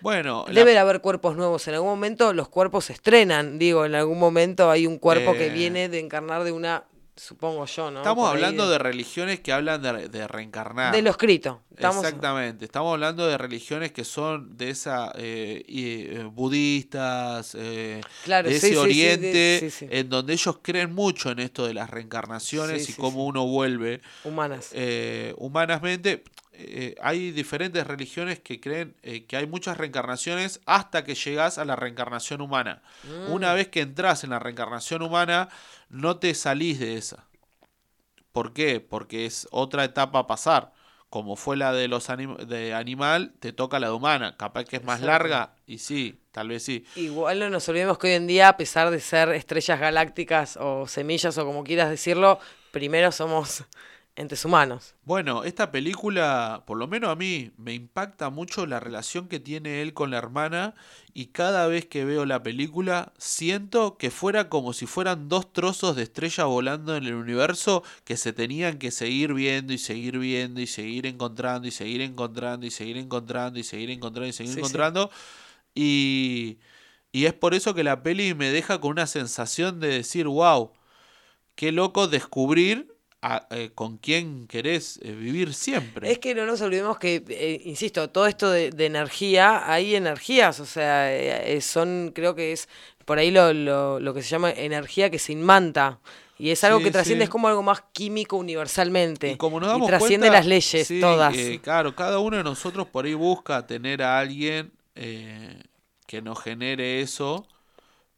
Bueno, Debe de haber cuerpos nuevos. En algún momento los cuerpos se estrenan. Digo, en algún momento hay un cuerpo que Eh. viene de encarnar de una, supongo yo, ¿no? estamos hablando de religiones que hablan de, de reencarnar. De lo escrito. Estamos, Exactamente, estamos hablando de religiones que son de esa eh, eh, budistas, eh, Claro, de sí, ese sí, oriente, sí, en donde ellos creen mucho en esto de las reencarnaciones y cómo uno vuelve Humanas. humanamente. Eh, hay diferentes religiones que creen eh, que hay muchas reencarnaciones hasta que llegas a la reencarnación humana. Mm. Una vez que entras en la reencarnación humana, no te salís de esa. ¿Por qué? Porque es otra etapa a pasar. Como fue la de los anim- de animal, te toca la de humana. Capaz que es más Exacto. larga, y sí, tal vez sí. Igual no nos olvidemos que hoy en día, a pesar de ser estrellas galácticas o semillas o como quieras decirlo, primero somos entes humanos. Bueno, esta película, por lo menos a mí, me impacta mucho la relación que tiene él con la hermana y cada vez que veo la película siento que fuera como si fueran dos trozos de estrella volando en el universo que se tenían que seguir viendo y seguir viendo y seguir encontrando y seguir encontrando y seguir encontrando y seguir encontrando y seguir Sí, sí. encontrando. Y, y es por eso que la peli me deja con una sensación de decir, wow, qué loco descubrir a- eh, con quién querés eh, vivir siempre. Es que no nos olvidemos que, eh, insisto, todo esto de, de energía, hay energías, o sea, son, creo que es por ahí lo, lo, lo que se llama energía que se inmanta. Y es algo Sí, que trasciende, sí. es como algo más químico universalmente. Y como nos y damos trasciende cuenta, las leyes, sí, todas. claro, cada uno de nosotros por ahí busca tener a alguien que nos genere eso,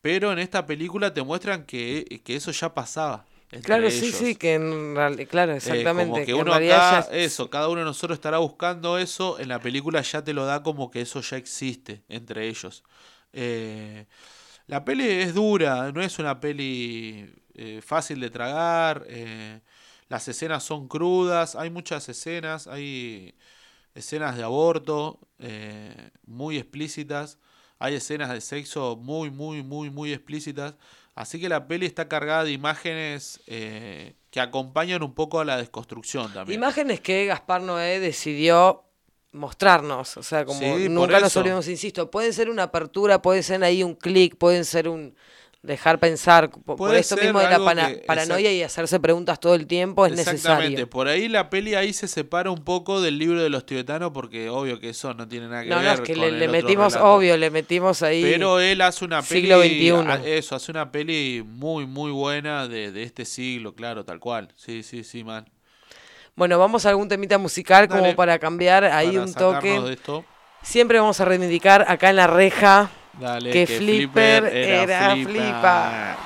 pero en esta película te muestran que, que eso ya pasaba. Claro, sí, ellos. sí, que en realidad, claro, Eh, exactamente. como que, uno acá, ya eso, cada uno de nosotros estará buscando eso, en la película ya te lo da como que eso ya existe entre ellos. Eh, la peli es dura, no es una peli eh, fácil de tragar, eh, las escenas son crudas, hay muchas escenas, hay escenas de aborto eh, muy explícitas, hay escenas de sexo muy, muy, muy, muy explícitas. Así que la peli está cargada de imágenes eh, que acompañan un poco a la desconstrucción también. Imágenes que Gaspar Noé decidió mostrarnos, o sea, como Sí, nunca nos eso. olvidemos, insisto, pueden ser una apertura, pueden ser ahí un clic, pueden ser un dejar pensar, po- por, Puede esto mismo de la algo pana- que- paranoia y hacerse preguntas todo el tiempo es Exactamente, necesario. por ahí la peli ahí se separa un poco del libro de los tibetanos porque obvio que eso no tiene nada que No, ver no, es que con le, el le otro metimos, relato. obvio, le metimos ahí. Pero él hace una peli. siglo XXI. Eso, hace una peli muy, muy buena de, de este siglo, claro, tal cual. Sí, sí, sí, man. Bueno, vamos a algún temita musical como para cambiar ahí Para un toque. de esto. Siempre vamos a reivindicar acá en la reja Dale, que, que Flipper, Flipper era. Flipa.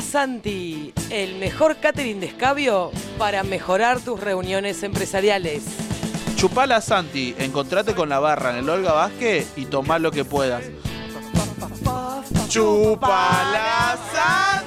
Santi, el mejor catering de escabio para mejorar tus reuniones empresariales. Chupala Santi, encontrate con la barra en el Olga Vázquez y tomá lo que puedas. Chupala Santi.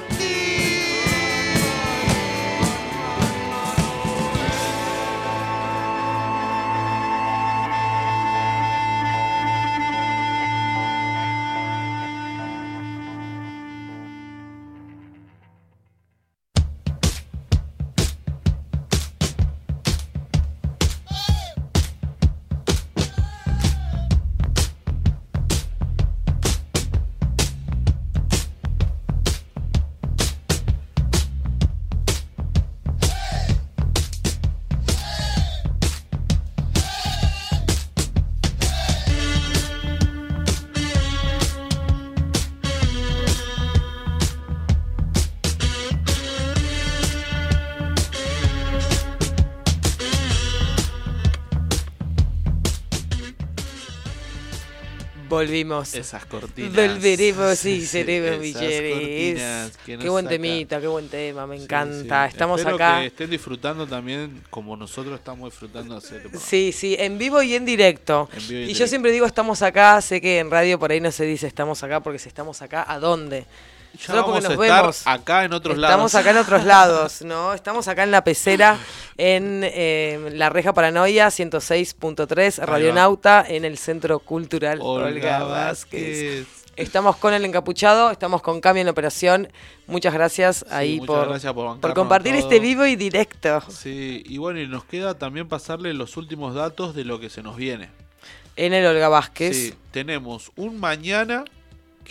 Volvimos. Esas cortinas. Volveremos y Sí, seremos que Qué buen saca. temita, qué buen tema, me Sí, encanta. sí. Estamos Espero acá. que estén disfrutando también como nosotros estamos disfrutando hacer. Sí, sí, en vivo y en directo. En vivo y en y yo siempre digo estamos acá, sé que en radio por ahí no se dice estamos acá porque si estamos acá, ¿a dónde? Ya Solo vamos a estar vemos. acá en otros Estamos lados. acá en otros lados, ¿no? Estamos acá en la pecera, en eh, la Reja Paranoia 106.3, va. Radionauta, en el Centro Cultural Olga, Olga Vázquez. Vázquez. Estamos con el encapuchado, estamos con Cambio en Operación. Muchas gracias ahí muchas por, gracias por compartir todo. este vivo y directo Sí, y bueno, y nos queda también pasarle los últimos datos de lo que se nos viene. en el Olga Vázquez. Sí, tenemos un mañana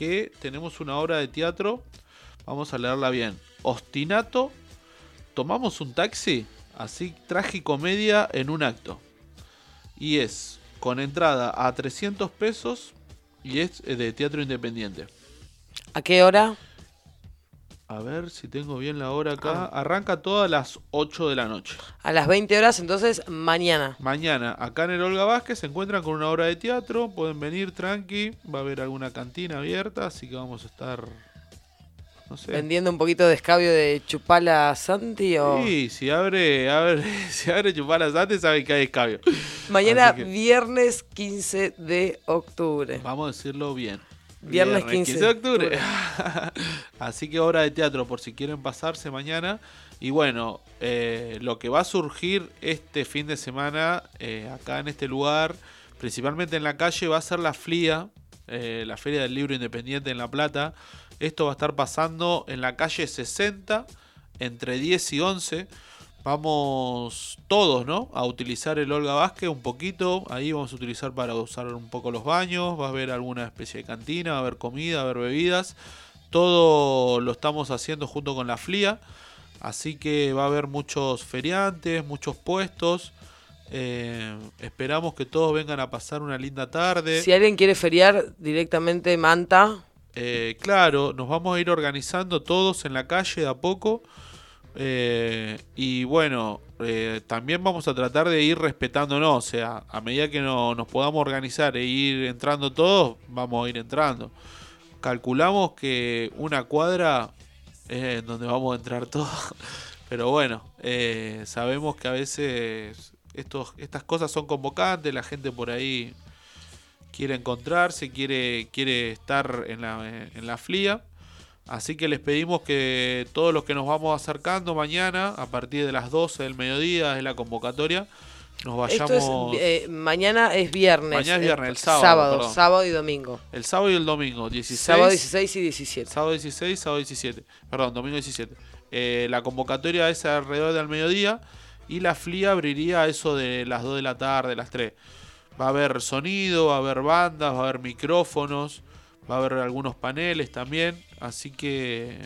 que tenemos una obra de teatro. Vamos a leerla bien. Ostinato. Tomamos un taxi. Así, tragicomedia en un acto. Y es con entrada a 300 pesos. Y es de teatro independiente. ¿A qué hora? A ver si tengo bien la hora acá. Arranca todas las 8 de la noche. A las 20 horas, entonces mañana. Mañana, acá en el Olga Vázquez, se encuentran con una obra de teatro. Pueden venir tranqui. Va a haber alguna cantina abierta. Así que vamos a estar. No sé. Vendiendo un poquito de escabio de Chupala Santi o. Sí, si abre, abre, si abre Chupalas antes, saben que hay escabio. Mañana, que viernes 15 de octubre. vamos a decirlo bien. Viernes 15 de octubre. Así que obra de teatro por si quieren pasarse mañana. Y bueno, eh, lo que va a surgir este fin de semana eh, acá en este lugar, principalmente en la calle, va a ser la FLIA, eh, la Feria del Libro Independiente en La Plata. Esto va a estar pasando en la calle 60, entre 10 y 11. Vamos todos, ¿no? A utilizar el Olga Vázquez un poquito. Ahí vamos a utilizar para usar un poco los baños. Va a haber alguna especie de cantina, va a haber comida, va a haber bebidas. Todo lo estamos haciendo junto con la FLIA. Así que va a haber muchos feriantes, muchos puestos. Eh, esperamos que todos vengan a pasar una linda tarde. Si alguien quiere feriar directamente Manta, Eh, claro, nos vamos a ir organizando todos en la calle de a poco. Eh, y bueno, eh, también vamos a tratar de ir respetándonos. O sea, a medida que no- nos podamos organizar e ir entrando todos, vamos a ir entrando. Calculamos que una cuadra es en donde vamos a entrar todos. Pero bueno, eh, sabemos que a veces estos, estas cosas son convocantes, la gente por ahí quiere encontrarse, quiere, quiere estar en la, en la FLIA. Así que les pedimos que todos los que nos vamos acercando mañana, a partir de las 12 del mediodía, es la convocatoria, nos esto vayamos es. eh, mañana es viernes. Mañana es eh, viernes, el sábado, Sábado, perdón. sábado y domingo. el sábado y el domingo, 16. Sábado 16 y 17. Sábado 16, sábado 17. Perdón, domingo 17. Eh, la convocatoria es alrededor del mediodía y la FLIA abriría eso de las 2 de la tarde, las 3. Va a haber sonido, va a haber bandas, va a haber micrófonos, va a haber algunos paneles también. Así que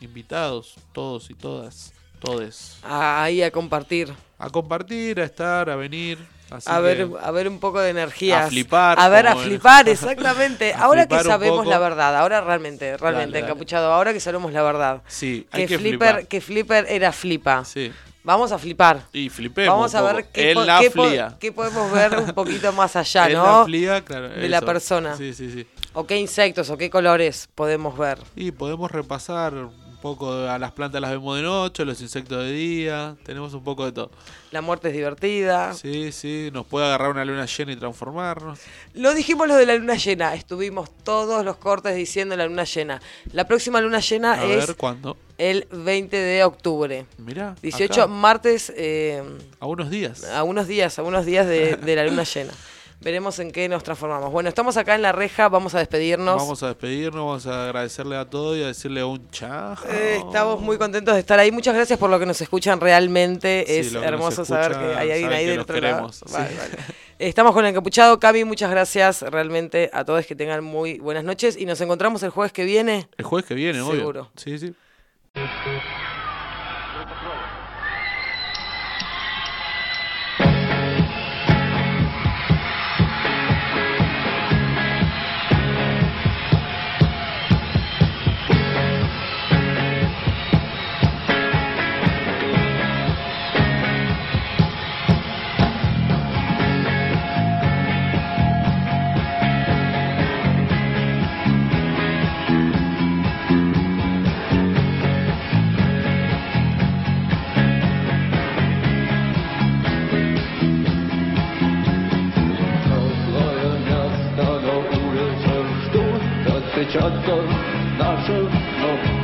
invitados, todos y todas, todes. Ahí a compartir. A compartir, a estar, a venir. Así A ver, a ver un poco de energías. A flipar, A ver, a flipar, exactamente. A ahora que flipar sabemos la verdad, ahora realmente, realmente, Dale, dale. encapuchado, ahora que sabemos la verdad. Sí, hay Que, que flipper, flipar. que flipper era flipa. Sí. Vamos a flipar. Y flipemos Vamos a ver qué, po- qué po- qué podemos ver un poquito más allá, ¿no? la FLIA, claro, de la persona. Sí, sí, sí. O qué insectos o qué colores podemos ver. Y podemos repasar un poco a las plantas las vemos de noche, los insectos de día, tenemos un poco de todo. La muerte es divertida. Sí, sí, nos puede agarrar una luna llena y transformarnos. Lo dijimos lo de la luna llena. Estuvimos todos los cortes diciendo la luna llena. La próxima luna llena A es ver cuándo. el 20 de octubre. Mirá. 18 acá, martes, eh, a unos días. a unos días, a unos días de, de la luna llena. Veremos en qué nos transformamos. Bueno, estamos acá en la reja, vamos a despedirnos. Vamos a despedirnos, vamos a agradecerle a todos y a decirle un chao. Eh, estamos muy contentos de estar ahí. Muchas gracias por lo que nos escuchan. Realmente Sí, es hermoso saber que hay alguien ahí del otro lado. queremos, Vale, sí. vale. Estamos con el encapuchado. Cami, muchas gracias realmente a todos que tengan muy buenas noches y nos encontramos el jueves que viene. El jueves que viene, obvio. Seguro. Sí, sí. отпечатков наших ног.